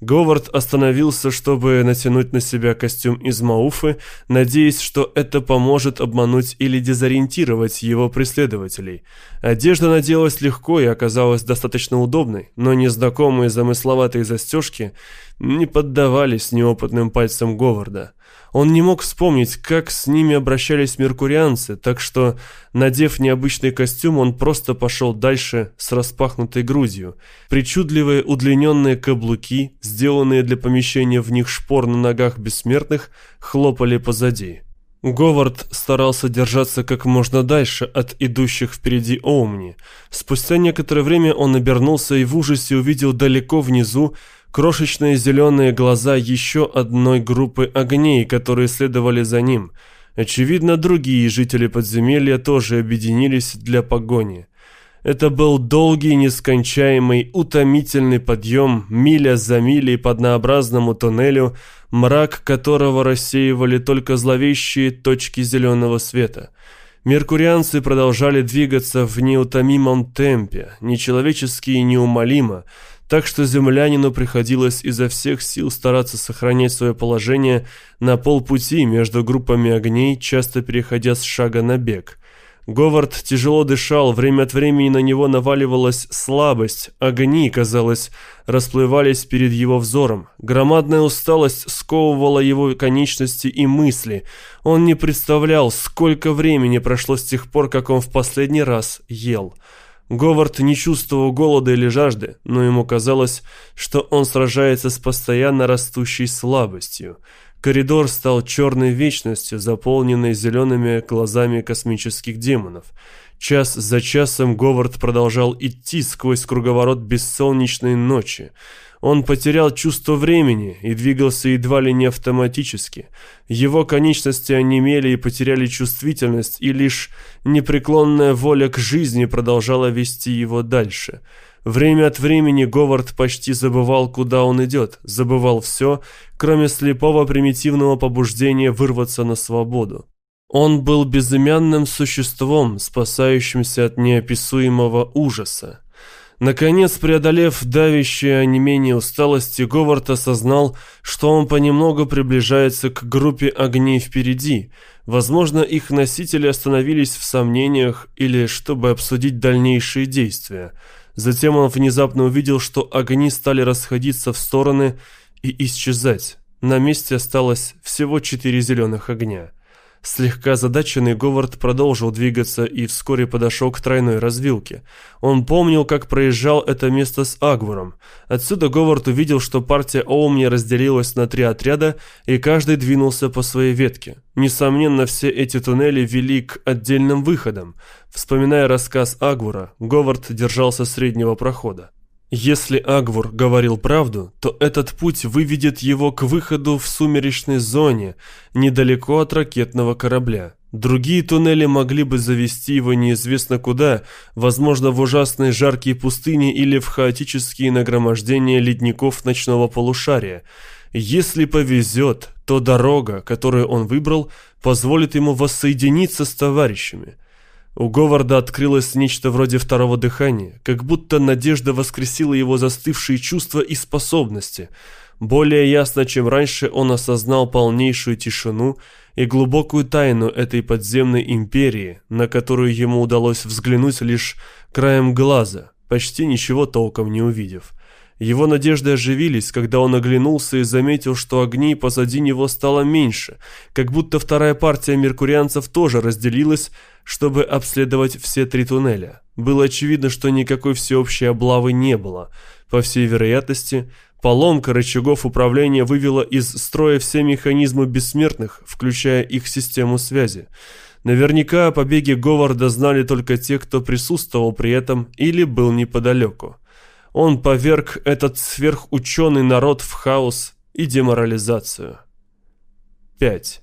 Говард остановился, чтобы натянуть на себя костюм из мауфы, надеясь, что это поможет обмануть или дезориентировать его преследователей. Одежда наделась легко и оказалась достаточно удобной, но незнакомые замысловатые застежки не поддавались неопытным пальцам Говарда. Он не мог вспомнить, как с ними обращались меркурианцы, так что, надев необычный костюм, он просто пошел дальше с распахнутой грудью. Причудливые удлиненные каблуки, сделанные для помещения в них шпор на ногах бессмертных, хлопали позади. Говард старался держаться как можно дальше от идущих впереди Оумни. Спустя некоторое время он обернулся и в ужасе увидел далеко внизу крошечные зеленые глаза еще одной группы огней, которые следовали за ним. Очевидно, другие жители подземелья тоже объединились для погони. Это был долгий, нескончаемый, утомительный подъем, миля за милей по однообразному туннелю, мрак которого рассеивали только зловещие точки зеленого света. Меркурианцы продолжали двигаться в неутомимом темпе, нечеловечески и неумолимо, так что землянину приходилось изо всех сил стараться сохранять свое положение на полпути между группами огней, часто переходя с шага на бег. Говард тяжело дышал, время от времени на него наваливалась слабость, огни, казалось, расплывались перед его взором. Громадная усталость сковывала его конечности и мысли. Он не представлял, сколько времени прошло с тех пор, как он в последний раз ел. Говард не чувствовал голода или жажды, но ему казалось, что он сражается с постоянно растущей слабостью. Коридор стал черной вечностью, заполненной зелеными глазами космических демонов. Час за часом Говард продолжал идти сквозь круговорот бессолнечной ночи. Он потерял чувство времени и двигался едва ли не автоматически. Его конечности онемели и потеряли чувствительность, и лишь непреклонная воля к жизни продолжала вести его дальше – Время от времени Говард почти забывал, куда он идет, забывал все, кроме слепого примитивного побуждения вырваться на свободу. Он был безымянным существом, спасающимся от неописуемого ужаса. Наконец, преодолев давящее онемение усталости, Говард осознал, что он понемногу приближается к группе огней впереди. Возможно, их носители остановились в сомнениях или чтобы обсудить дальнейшие действия – Затем он внезапно увидел, что огни стали расходиться в стороны и исчезать. На месте осталось всего четыре зеленых огня. Слегка задаченный Говард продолжил двигаться и вскоре подошел к тройной развилке. Он помнил, как проезжал это место с Агвором. Отсюда Говард увидел, что партия Оумни разделилась на три отряда, и каждый двинулся по своей ветке. Несомненно, все эти туннели вели к отдельным выходам. Вспоминая рассказ Агвора, Говард держался среднего прохода. Если Агвур говорил правду, то этот путь выведет его к выходу в сумеречной зоне, недалеко от ракетного корабля. Другие туннели могли бы завести его неизвестно куда, возможно, в ужасные жаркие пустыни или в хаотические нагромождения ледников ночного полушария. Если повезет, то дорога, которую он выбрал, позволит ему воссоединиться с товарищами – у Говарда открылось нечто вроде второго дыхания, как будто надежда воскресила его застывшие чувства и способности. Более ясно, чем раньше, он осознал полнейшую тишину и глубокую тайну этой подземной империи, на которую ему удалось взглянуть лишь краем глаза, почти ничего толком не увидев. Его надежды оживились, когда он оглянулся и заметил, что огней позади него стало меньше, как будто вторая партия меркурианцев тоже разделилась, чтобы обследовать все три туннеля. Было очевидно, что никакой всеобщей облавы не было. По всей вероятности, поломка рычагов управления вывела из строя все механизмы бессмертных, включая их систему связи. Наверняка о побеге Говарда знали только те, кто присутствовал при этом или был неподалеку. Он поверг этот сверхученый народ в хаос и деморализацию. 5.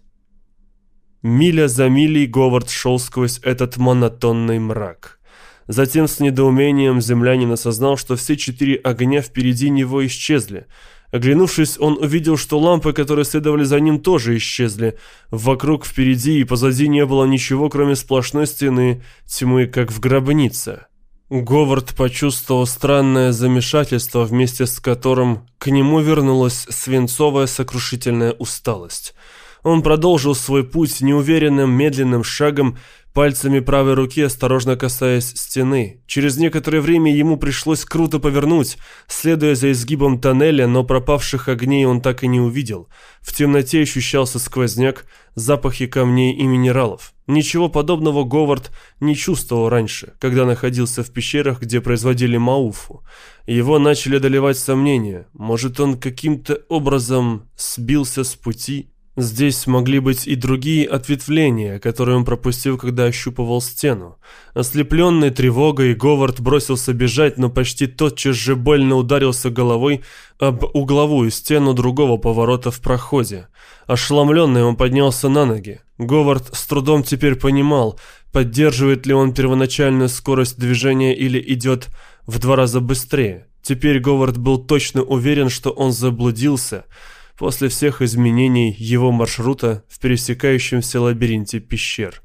Миля за милей Говард шел сквозь этот монотонный мрак. Затем с недоумением землянин осознал, что все четыре огня впереди него исчезли. Оглянувшись, он увидел, что лампы, которые следовали за ним, тоже исчезли. Вокруг, впереди и позади не было ничего, кроме сплошной стены, тьмы, как в гробнице. Говард почувствовал странное замешательство, вместе с которым к нему вернулась свинцовая сокрушительная усталость. Он продолжил свой путь неуверенным медленным шагом, пальцами правой руки осторожно касаясь стены. Через некоторое время ему пришлось круто повернуть, следуя за изгибом тоннеля, но пропавших огней он так и не увидел. В темноте ощущался сквозняк, запахи камней и минералов. Ничего подобного Говард не чувствовал раньше, когда находился в пещерах, где производили мауфу. Его начали одолевать сомнения. Может, он каким-то образом сбился с пути Здесь могли быть и другие ответвления, которые он пропустил, когда ощупывал стену. Ослепленный тревогой, Говард бросился бежать, но почти тотчас же больно ударился головой об угловую стену другого поворота в проходе. Ошеломленный он поднялся на ноги. Говард с трудом теперь понимал, поддерживает ли он первоначальную скорость движения или идет в два раза быстрее. Теперь Говард был точно уверен, что он заблудился – после всех изменений его маршрута в пересекающемся лабиринте пещер.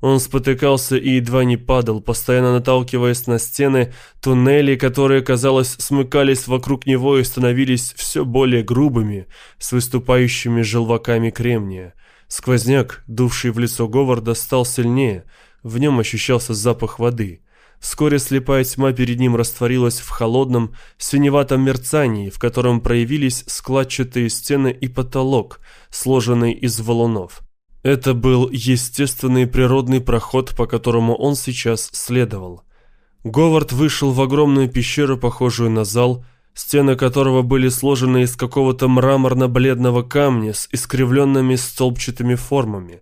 Он спотыкался и едва не падал, постоянно наталкиваясь на стены, туннели, которые, казалось, смыкались вокруг него и становились все более грубыми, с выступающими желваками кремния. Сквозняк, дувший в лицо Говарда, стал сильнее, в нем ощущался запах воды. Вскоре слепая тьма перед ним растворилась в холодном, синеватом мерцании, в котором проявились складчатые стены и потолок, сложенный из валунов. Это был естественный природный проход, по которому он сейчас следовал. Говард вышел в огромную пещеру, похожую на зал, стены которого были сложены из какого-то мраморно-бледного камня с искривленными столбчатыми формами.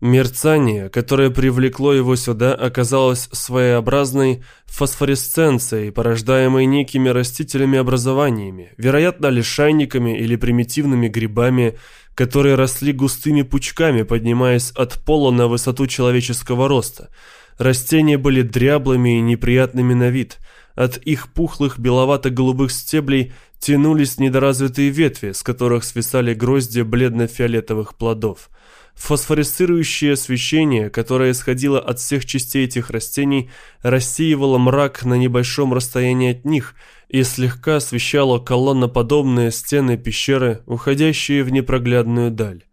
Мерцание, которое привлекло его сюда, оказалось своеобразной фосфоресценцией, порождаемой некими растительными образованиями, вероятно, лишайниками или примитивными грибами, которые росли густыми пучками, поднимаясь от пола на высоту человеческого роста. Растения были дряблыми и неприятными на вид. От их пухлых беловато-голубых стеблей тянулись недоразвитые ветви, с которых свисали грозди бледно-фиолетовых плодов – Фосфоресцирующее освещение, которое исходило от всех частей этих растений, рассеивало мрак на небольшом расстоянии от них и слегка освещало колонноподобные стены пещеры, уходящие в непроглядную даль.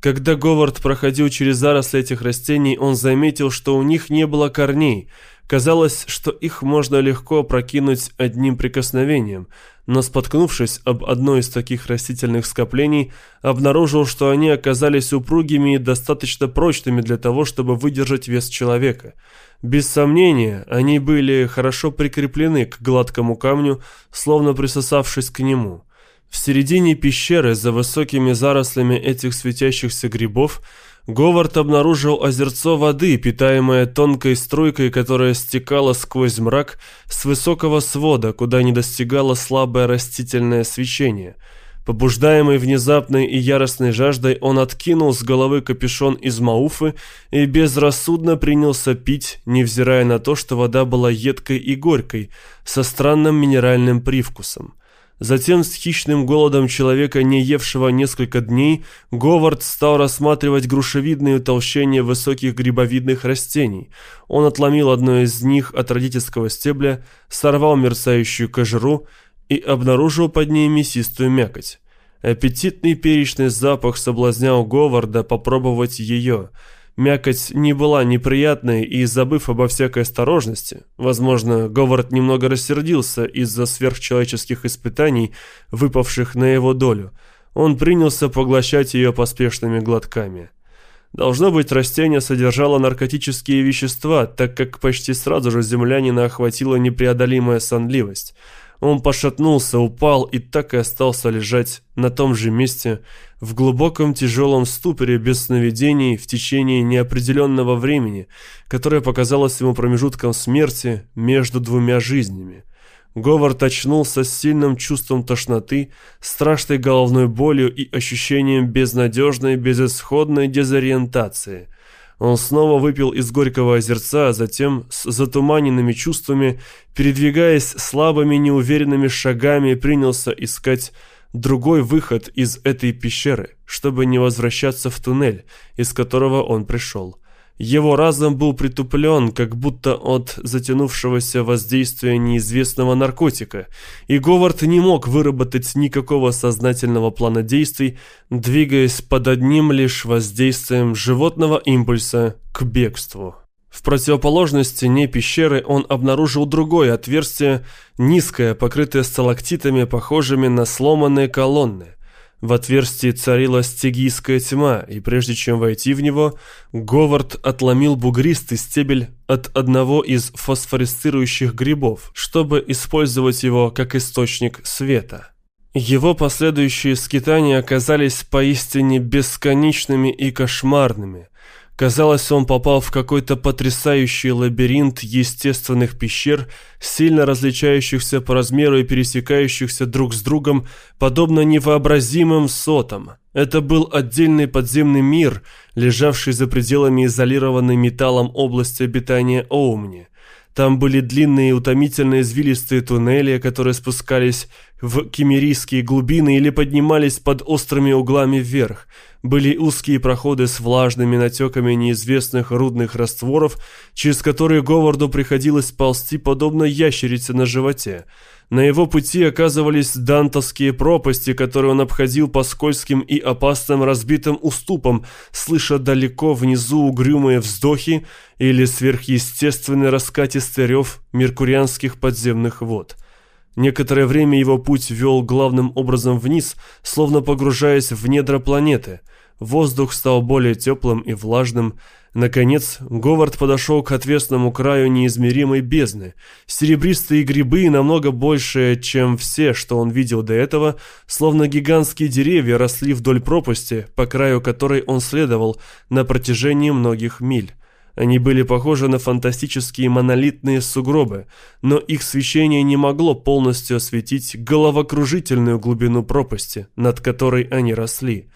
Когда Говард проходил через заросли этих растений, он заметил, что у них не было корней. Казалось, что их можно легко прокинуть одним прикосновением – но споткнувшись об одно из таких растительных скоплений, обнаружил, что они оказались упругими и достаточно прочными для того, чтобы выдержать вес человека. Без сомнения, они были хорошо прикреплены к гладкому камню, словно присосавшись к нему. В середине пещеры, за высокими зарослями этих светящихся грибов, Говард обнаружил озерцо воды, питаемое тонкой струйкой, которая стекала сквозь мрак с высокого свода, куда не достигало слабое растительное свечение. Побуждаемый внезапной и яростной жаждой, он откинул с головы капюшон из мауфы и безрассудно принялся пить, невзирая на то, что вода была едкой и горькой, со странным минеральным привкусом. Затем с хищным голодом человека, не евшего несколько дней, Говард стал рассматривать грушевидные утолщения высоких грибовидных растений. Он отломил одно из них от родительского стебля, сорвал мерцающую кожуру и обнаружил под ней мясистую мякоть. Аппетитный перечный запах соблазнял Говарда попробовать ее – Мякоть не была неприятной, и, забыв обо всякой осторожности, возможно, Говард немного рассердился из-за сверхчеловеческих испытаний, выпавших на его долю, он принялся поглощать ее поспешными глотками. Должно быть, растение содержало наркотические вещества, так как почти сразу же землянина охватила непреодолимая сонливость – он пошатнулся, упал и так и остался лежать на том же месте, в глубоком тяжелом ступоре без сновидений в течение неопределенного времени, которое показалось ему промежутком смерти между двумя жизнями. Говард очнулся с сильным чувством тошноты, страшной головной болью и ощущением безнадежной, безысходной дезориентации – он снова выпил из горького озерца, а затем с затуманенными чувствами, передвигаясь слабыми неуверенными шагами, принялся искать другой выход из этой пещеры, чтобы не возвращаться в туннель, из которого он пришел. Его разум был притуплен, как будто от затянувшегося воздействия неизвестного наркотика, и Говард не мог выработать никакого сознательного плана действий, двигаясь под одним лишь воздействием животного импульса к бегству. В противоположной стене пещеры он обнаружил другое отверстие, низкое, покрытое сталактитами, похожими на сломанные колонны. В отверстии царила стигийская тьма, и прежде чем войти в него, Говард отломил бугристый стебель от одного из фосфоресцирующих грибов, чтобы использовать его как источник света. Его последующие скитания оказались поистине бесконечными и кошмарными – Казалось, он попал в какой-то потрясающий лабиринт естественных пещер, сильно различающихся по размеру и пересекающихся друг с другом, подобно невообразимым сотам. Это был отдельный подземный мир, лежавший за пределами изолированной металлом области обитания Оумни. Там были длинные утомительные извилистые туннели, которые спускались в кемерийские глубины или поднимались под острыми углами вверх – Были узкие проходы с влажными натеками неизвестных рудных растворов, через которые Говарду приходилось ползти подобно ящерице на животе. На его пути оказывались дантовские пропасти, которые он обходил по скользким и опасным разбитым уступам, слыша далеко внизу угрюмые вздохи или сверхъестественный раскатистый рев меркурианских подземных вод. Некоторое время его путь вел главным образом вниз, словно погружаясь в недра планеты. Воздух стал более теплым и влажным, Наконец, Говард подошел к отвесному краю неизмеримой бездны. Серебристые грибы, намного больше, чем все, что он видел до этого, словно гигантские деревья росли вдоль пропасти, по краю которой он следовал на протяжении многих миль. Они были похожи на фантастические монолитные сугробы, но их свечение не могло полностью осветить головокружительную глубину пропасти, над которой они росли.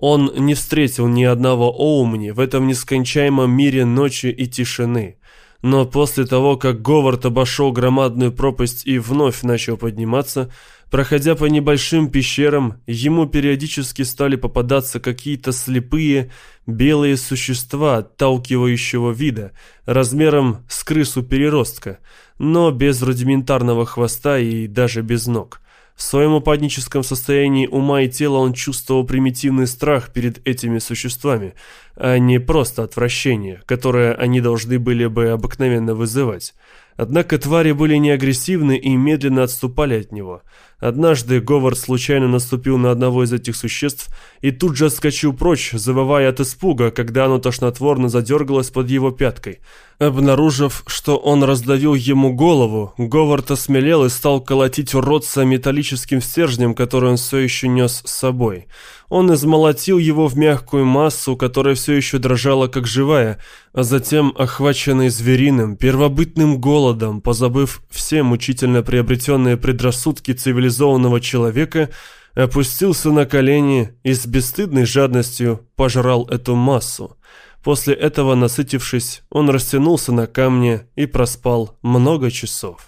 Он не встретил ни одного Оумни в этом нескончаемом мире ночи и тишины. Но после того, как Говард обошел громадную пропасть и вновь начал подниматься, проходя по небольшим пещерам, ему периодически стали попадаться какие-то слепые белые существа отталкивающего вида, размером с крысу-переростка, но без рудиментарного хвоста и даже без ног. В своем упадническом состоянии ума и тела он чувствовал примитивный страх перед этими существами, а не просто отвращение, которое они должны были бы обыкновенно вызывать. Однако твари были не агрессивны и медленно отступали от него. Однажды Говард случайно наступил на одного из этих существ и тут же отскочил прочь, завывая от испуга, когда оно тошнотворно задергалось под его пяткой. Обнаружив, что он раздавил ему голову, Говард осмелел и стал колотить уродца металлическим стержнем, который он все еще нес с собой. Он измолотил его в мягкую массу, которая все еще дрожала как живая, а затем, охваченный звериным, первобытным голодом, позабыв все мучительно приобретенные предрассудки цивилизованного человека, опустился на колени и с бесстыдной жадностью пожрал эту массу. После этого, насытившись, он растянулся на камне и проспал много часов.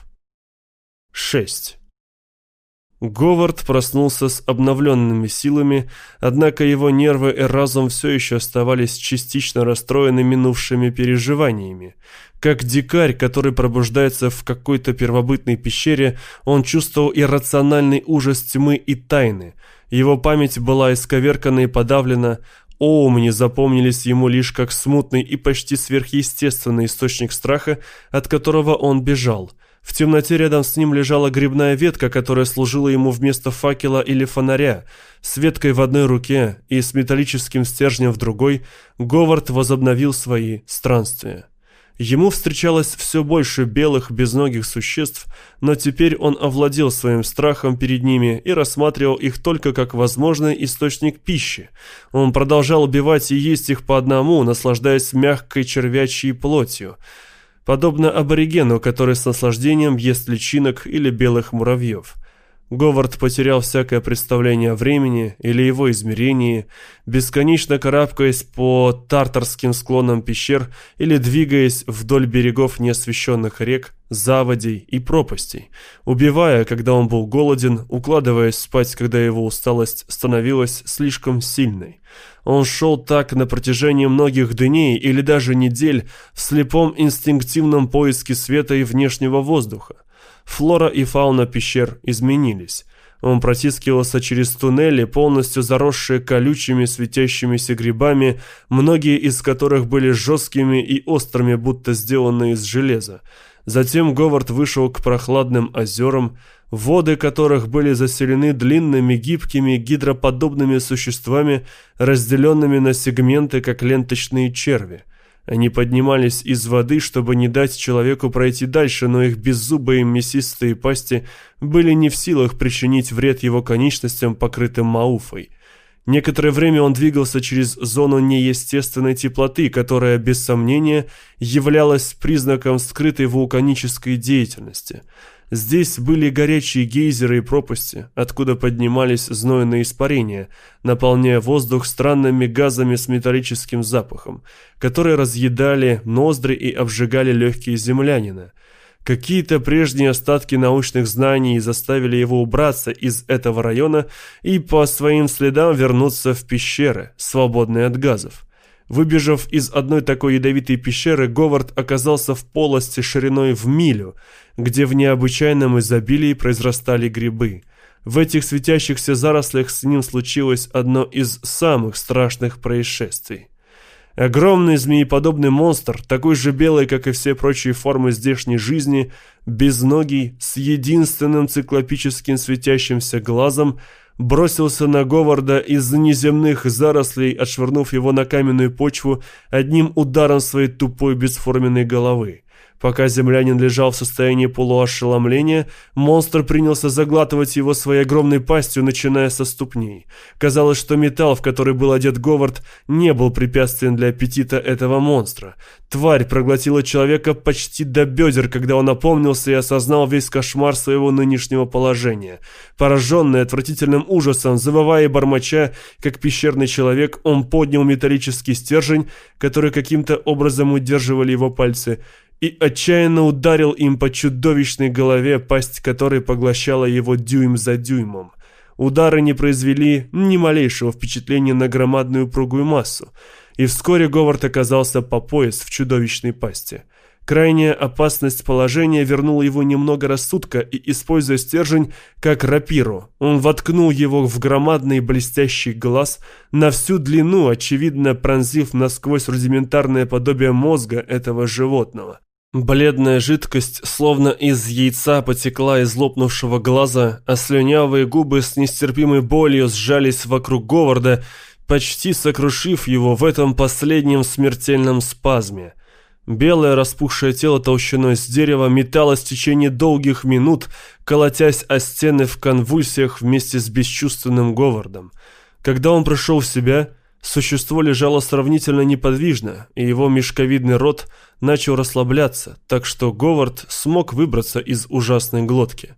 6. Говард проснулся с обновленными силами, однако его нервы и разум все еще оставались частично расстроены минувшими переживаниями. Как дикарь, который пробуждается в какой-то первобытной пещере, он чувствовал иррациональный ужас тьмы и тайны. Его память была исковеркана и подавлена, Оумни запомнились ему лишь как смутный и почти сверхъестественный источник страха, от которого он бежал. В темноте рядом с ним лежала грибная ветка, которая служила ему вместо факела или фонаря. С веткой в одной руке и с металлическим стержнем в другой Говард возобновил свои странствия. Ему встречалось все больше белых безногих существ, но теперь он овладел своим страхом перед ними и рассматривал их только как возможный источник пищи. Он продолжал убивать и есть их по одному, наслаждаясь мягкой червячьей плотью, подобно аборигену, который с наслаждением ест личинок или белых муравьев. Говард потерял всякое представление о времени или его измерении, бесконечно карабкаясь по тартарским склонам пещер или двигаясь вдоль берегов неосвещенных рек, заводей и пропастей, убивая, когда он был голоден, укладываясь спать, когда его усталость становилась слишком сильной. Он шел так на протяжении многих дней или даже недель в слепом инстинктивном поиске света и внешнего воздуха. Флора и фауна пещер изменились. Он протискивался через туннели, полностью заросшие колючими светящимися грибами, многие из которых были жесткими и острыми, будто сделанные из железа. Затем Говард вышел к прохладным озерам, воды которых были заселены длинными гибкими гидроподобными существами, разделенными на сегменты, как ленточные черви. Они поднимались из воды, чтобы не дать человеку пройти дальше, но их беззубые мясистые пасти были не в силах причинить вред его конечностям, покрытым мауфой. Некоторое время он двигался через зону неестественной теплоты, которая, без сомнения, являлась признаком скрытой вулканической деятельности – Здесь были горячие гейзеры и пропасти, откуда поднимались знойные испарения, наполняя воздух странными газами с металлическим запахом, которые разъедали ноздри и обжигали легкие землянина. Какие-то прежние остатки научных знаний заставили его убраться из этого района и по своим следам вернуться в пещеры, свободные от газов. Выбежав из одной такой ядовитой пещеры, Говард оказался в полости шириной в милю, где в необычайном изобилии произрастали грибы. В этих светящихся зарослях с ним случилось одно из самых страшных происшествий. Огромный змееподобный монстр, такой же белый, как и все прочие формы здешней жизни, безногий, с единственным циклопическим светящимся глазом, бросился на Говарда из неземных зарослей, отшвырнув его на каменную почву одним ударом своей тупой бесформенной головы. Пока землянин лежал в состоянии полуошеломления, монстр принялся заглатывать его своей огромной пастью, начиная со ступней. Казалось, что металл, в который был одет Говард, не был препятствием для аппетита этого монстра. Тварь проглотила человека почти до бедер, когда он опомнился и осознал весь кошмар своего нынешнего положения. Пораженный отвратительным ужасом, забывая и бормоча, как пещерный человек, он поднял металлический стержень, который каким-то образом удерживали его пальцы, и отчаянно ударил им по чудовищной голове, пасть которой поглощала его дюйм за дюймом. Удары не произвели ни малейшего впечатления на громадную упругую массу, и вскоре Говард оказался по пояс в чудовищной пасти. Крайняя опасность положения вернула его немного рассудка, и, используя стержень как рапиру, он воткнул его в громадный блестящий глаз на всю длину, очевидно пронзив насквозь рудиментарное подобие мозга этого животного. Бледная жидкость, словно из яйца, потекла из лопнувшего глаза, а слюнявые губы с нестерпимой болью сжались вокруг Говарда, почти сокрушив его в этом последнем смертельном спазме. Белое распухшее тело толщиной с дерева металось в течение долгих минут, колотясь о стены в конвульсиях вместе с бесчувственным Говардом. Когда он пришел в себя, Существо лежало сравнительно неподвижно, и его мешковидный рот начал расслабляться, так что Говард смог выбраться из ужасной глотки.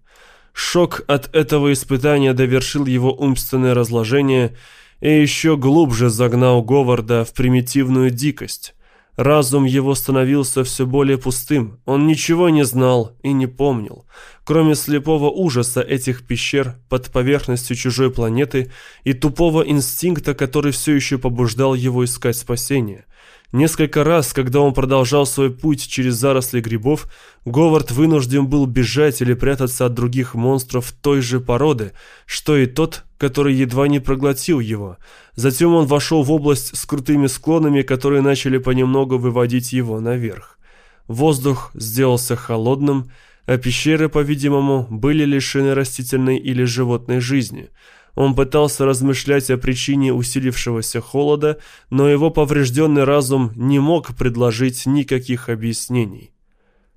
Шок от этого испытания довершил его умственное разложение и еще глубже загнал Говарда в примитивную дикость. Разум его становился все более пустым. Он ничего не знал и не помнил, кроме слепого ужаса этих пещер под поверхностью чужой планеты и тупого инстинкта, который все еще побуждал его искать спасения. Несколько раз, когда он продолжал свой путь через заросли грибов, Говард вынужден был бежать или прятаться от других монстров той же породы, что и тот, который едва не проглотил его. Затем он вошел в область с крутыми склонами, которые начали понемногу выводить его наверх. Воздух сделался холодным, а пещеры, по-видимому, были лишены растительной или животной жизни – он пытался размышлять о причине усилившегося холода, но его поврежденный разум не мог предложить никаких объяснений.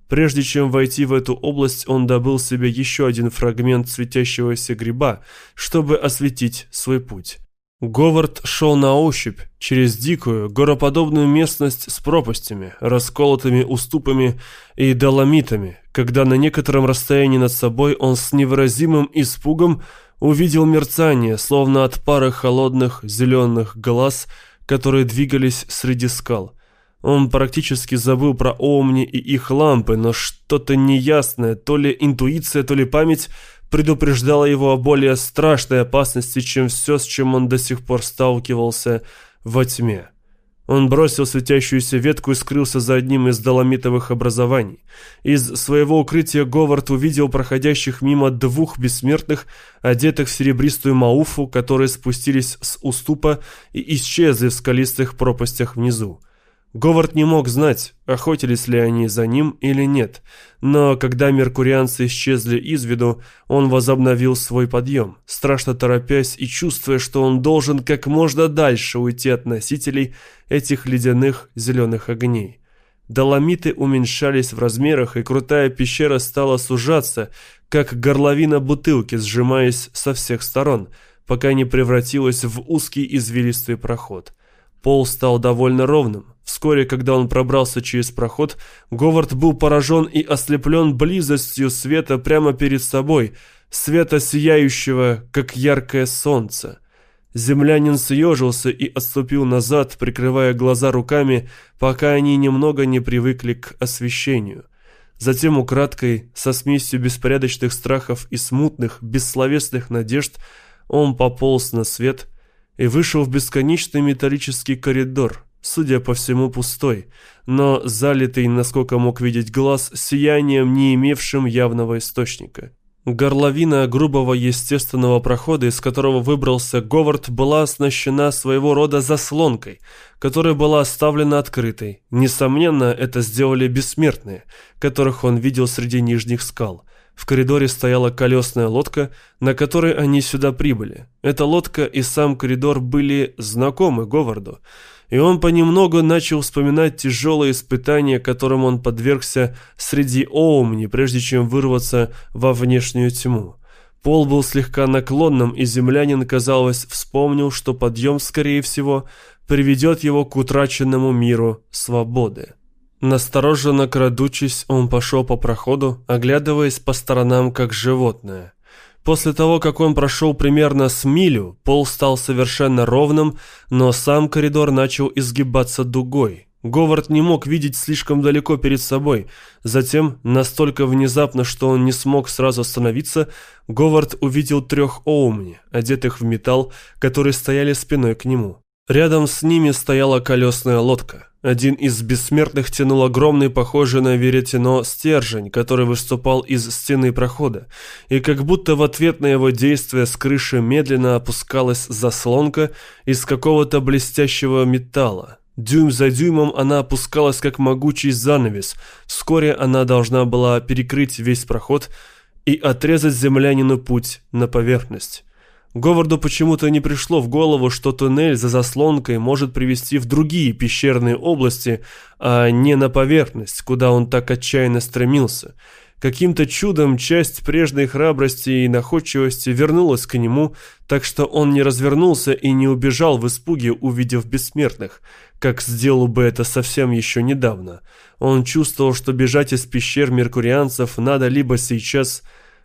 Прежде чем войти в эту область, он добыл себе еще один фрагмент светящегося гриба, чтобы осветить свой путь. Говард шел на ощупь через дикую, гороподобную местность с пропастями, расколотыми уступами и доломитами, когда на некотором расстоянии над собой он с невыразимым испугом увидел мерцание, словно от пары холодных зеленых глаз, которые двигались среди скал. Он практически забыл про Омни и их лампы, но что-то неясное, то ли интуиция, то ли память, предупреждала его о более страшной опасности, чем все, с чем он до сих пор сталкивался во тьме. Он бросил светящуюся ветку и скрылся за одним из доломитовых образований. Из своего укрытия Говард увидел проходящих мимо двух бессмертных, одетых в серебристую мауфу, которые спустились с уступа и исчезли в скалистых пропастях внизу. Говард не мог знать, охотились ли они за ним или нет, но когда меркурианцы исчезли из виду, он возобновил свой подъем, страшно торопясь и чувствуя, что он должен как можно дальше уйти от носителей этих ледяных зеленых огней. Доломиты уменьшались в размерах, и крутая пещера стала сужаться, как горловина бутылки, сжимаясь со всех сторон, пока не превратилась в узкий извилистый проход. Пол стал довольно ровным. Вскоре, когда он пробрался через проход, Говард был поражен и ослеплен близостью света прямо перед собой, света сияющего, как яркое солнце. Землянин съежился и отступил назад, прикрывая глаза руками, пока они немного не привыкли к освещению. Затем украдкой, со смесью беспорядочных страхов и смутных, бессловесных надежд, он пополз на свет и вышел в бесконечный металлический коридор, судя по всему пустой, но залитый, насколько мог видеть глаз, сиянием, не имевшим явного источника. Горловина грубого естественного прохода, из которого выбрался Говард, была оснащена своего рода заслонкой, которая была оставлена открытой. Несомненно, это сделали бессмертные, которых он видел среди нижних скал. В коридоре стояла колесная лодка, на которой они сюда прибыли. Эта лодка и сам коридор были знакомы Говарду и он понемногу начал вспоминать тяжелые испытания, которым он подвергся среди Оумни, прежде чем вырваться во внешнюю тьму. Пол был слегка наклонным, и землянин, казалось, вспомнил, что подъем, скорее всего, приведет его к утраченному миру свободы. Настороженно крадучись, он пошел по проходу, оглядываясь по сторонам, как животное. После того, как он прошел примерно с милю, пол стал совершенно ровным, но сам коридор начал изгибаться дугой. Говард не мог видеть слишком далеко перед собой. Затем, настолько внезапно, что он не смог сразу остановиться, Говард увидел трех Оумни, одетых в металл, которые стояли спиной к нему. Рядом с ними стояла колесная лодка. Один из бессмертных тянул огромный, похожий на веретено, стержень, который выступал из стены прохода. И как будто в ответ на его действие с крыши медленно опускалась заслонка из какого-то блестящего металла. Дюйм за дюймом она опускалась, как могучий занавес. Вскоре она должна была перекрыть весь проход и отрезать землянину путь на поверхность. Говарду почему-то не пришло в голову, что туннель за заслонкой может привести в другие пещерные области, а не на поверхность, куда он так отчаянно стремился. Каким-то чудом часть прежней храбрости и находчивости вернулась к нему, так что он не развернулся и не убежал в испуге, увидев бессмертных, как сделал бы это совсем еще недавно. Он чувствовал, что бежать из пещер меркурианцев надо либо сейчас,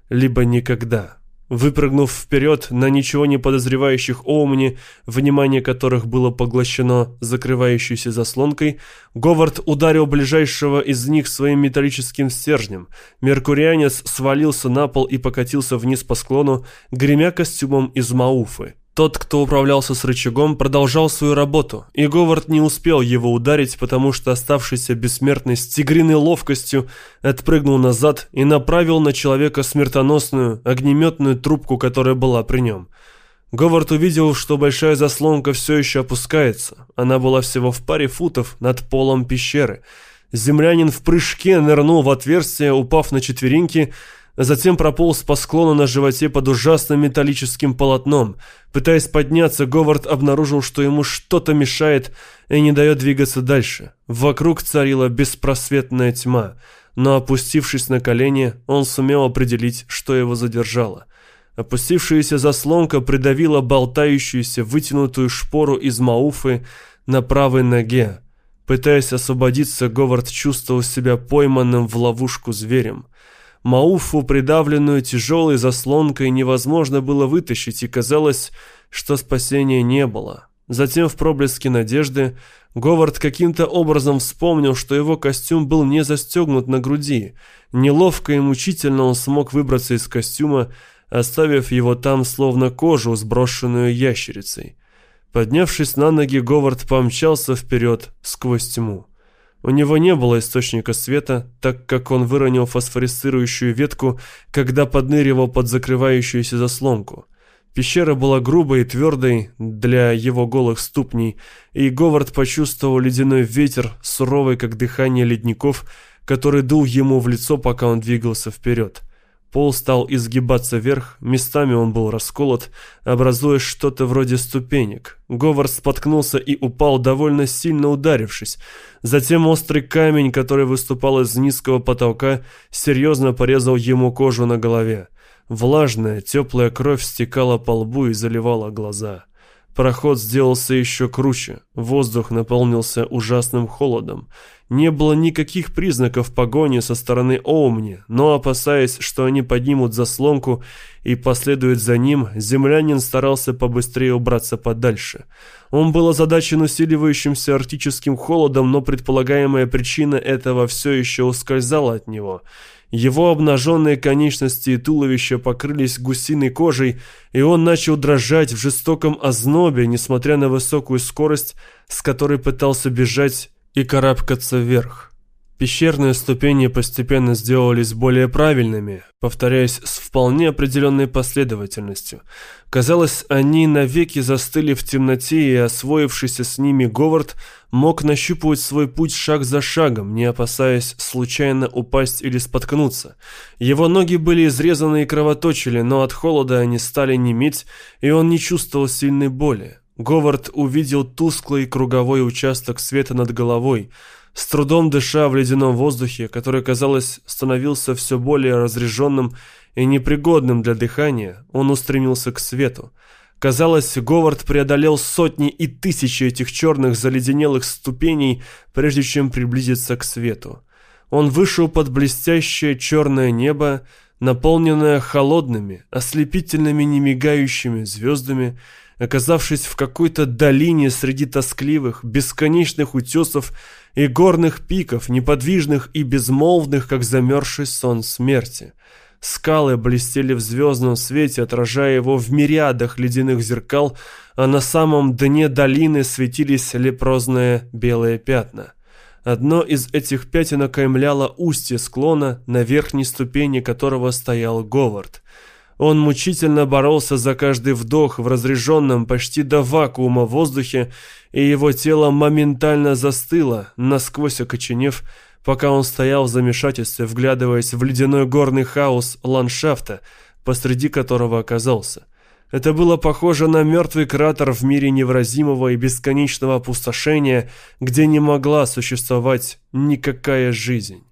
либо никогда. Выпрыгнув вперед на ничего не подозревающих Оумни, внимание которых было поглощено закрывающейся заслонкой, Говард ударил ближайшего из них своим металлическим стержнем. Меркурианец свалился на пол и покатился вниз по склону, гремя костюмом из мауфы. Тот, кто управлялся с рычагом, продолжал свою работу, и Говард не успел его ударить, потому что оставшийся бессмертный с тигриной ловкостью отпрыгнул назад и направил на человека смертоносную огнеметную трубку, которая была при нем. Говард увидел, что большая заслонка все еще опускается. Она была всего в паре футов над полом пещеры. Землянин в прыжке нырнул в отверстие, упав на четвереньки, Затем прополз по склону на животе под ужасным металлическим полотном. Пытаясь подняться, Говард обнаружил, что ему что-то мешает и не дает двигаться дальше. Вокруг царила беспросветная тьма, но опустившись на колени, он сумел определить, что его задержало. Опустившаяся заслонка придавила болтающуюся вытянутую шпору из мауфы на правой ноге. Пытаясь освободиться, Говард чувствовал себя пойманным в ловушку зверем. Мауфу, придавленную тяжелой заслонкой, невозможно было вытащить, и казалось, что спасения не было. Затем в проблеске надежды Говард каким-то образом вспомнил, что его костюм был не застегнут на груди. Неловко и мучительно он смог выбраться из костюма, оставив его там словно кожу, сброшенную ящерицей. Поднявшись на ноги, Говард помчался вперед сквозь тьму. У него не было источника света, так как он выронил фосфорицирующую ветку, когда подныривал под закрывающуюся заслонку. Пещера была грубой и твердой для его голых ступней, и Говард почувствовал ледяной ветер, суровый как дыхание ледников, который дул ему в лицо, пока он двигался вперед. Пол стал изгибаться вверх, местами он был расколот, образуя что-то вроде ступенек. Говард споткнулся и упал, довольно сильно ударившись. Затем острый камень, который выступал из низкого потолка, серьезно порезал ему кожу на голове. Влажная, теплая кровь стекала по лбу и заливала глаза. Проход сделался еще круче, воздух наполнился ужасным холодом. Не было никаких признаков погони со стороны Оумни, но, опасаясь, что они поднимут заслонку и последуют за ним, землянин старался побыстрее убраться подальше. Он был озадачен усиливающимся арктическим холодом, но предполагаемая причина этого все еще ускользала от него – его обнаженные конечности и туловище покрылись гусиной кожей, и он начал дрожать в жестоком ознобе, несмотря на высокую скорость, с которой пытался бежать и карабкаться вверх. Пещерные ступени постепенно сделались более правильными, повторяясь с вполне определенной последовательностью. Казалось, они навеки застыли в темноте, и освоившийся с ними Говард мог нащупывать свой путь шаг за шагом, не опасаясь случайно упасть или споткнуться. Его ноги были изрезаны и кровоточили, но от холода они стали неметь, и он не чувствовал сильной боли. Говард увидел тусклый круговой участок света над головой – с трудом дыша в ледяном воздухе, который, казалось, становился все более разреженным и непригодным для дыхания, он устремился к свету. Казалось, Говард преодолел сотни и тысячи этих черных заледенелых ступеней, прежде чем приблизиться к свету. Он вышел под блестящее черное небо, наполненное холодными, ослепительными немигающими звездами, оказавшись в какой-то долине среди тоскливых, бесконечных утесов, и горных пиков, неподвижных и безмолвных, как замерзший сон смерти. Скалы блестели в звездном свете, отражая его в мириадах ледяных зеркал, а на самом дне долины светились лепрозные белые пятна. Одно из этих пятен окаймляло устье склона, на верхней ступени которого стоял Говард. Он мучительно боролся за каждый вдох в разреженном почти до вакуума воздухе, и его тело моментально застыло, насквозь окоченев, пока он стоял в замешательстве, вглядываясь в ледяной горный хаос ландшафта, посреди которого оказался. Это было похоже на мертвый кратер в мире невразимого и бесконечного опустошения, где не могла существовать никакая жизнь.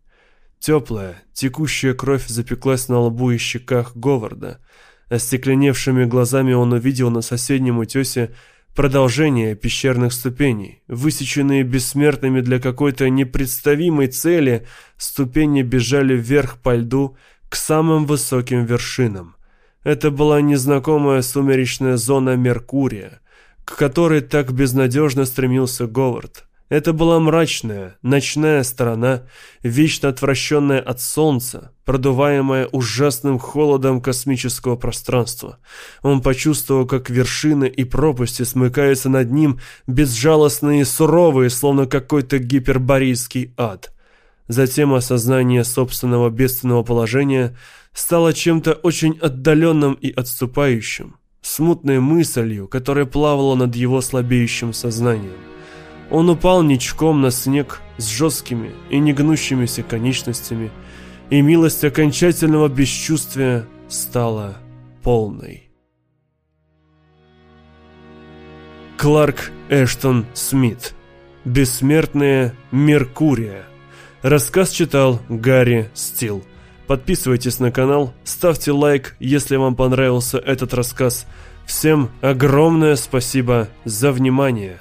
Теплая, текущая кровь запеклась на лбу и щеках Говарда. Остекленевшими глазами он увидел на соседнем утесе продолжение пещерных ступеней. Высеченные бессмертными для какой-то непредставимой цели, ступени бежали вверх по льду к самым высоким вершинам. Это была незнакомая сумеречная зона Меркурия, к которой так безнадежно стремился Говард. Это была мрачная, ночная сторона, вечно отвращенная от солнца, продуваемая ужасным холодом космического пространства. Он почувствовал, как вершины и пропасти смыкаются над ним, безжалостные и суровые, словно какой-то гиперборейский ад. Затем осознание собственного бедственного положения стало чем-то очень отдаленным и отступающим, смутной мыслью, которая плавала над его слабеющим сознанием. Он упал ничком на снег с жесткими и негнущимися конечностями, и милость окончательного бесчувствия стала полной. Кларк Эштон Смит «Бессмертная Меркурия» Рассказ читал Гарри Стил. Подписывайтесь на канал, ставьте лайк, если вам понравился этот рассказ. Всем огромное спасибо за внимание.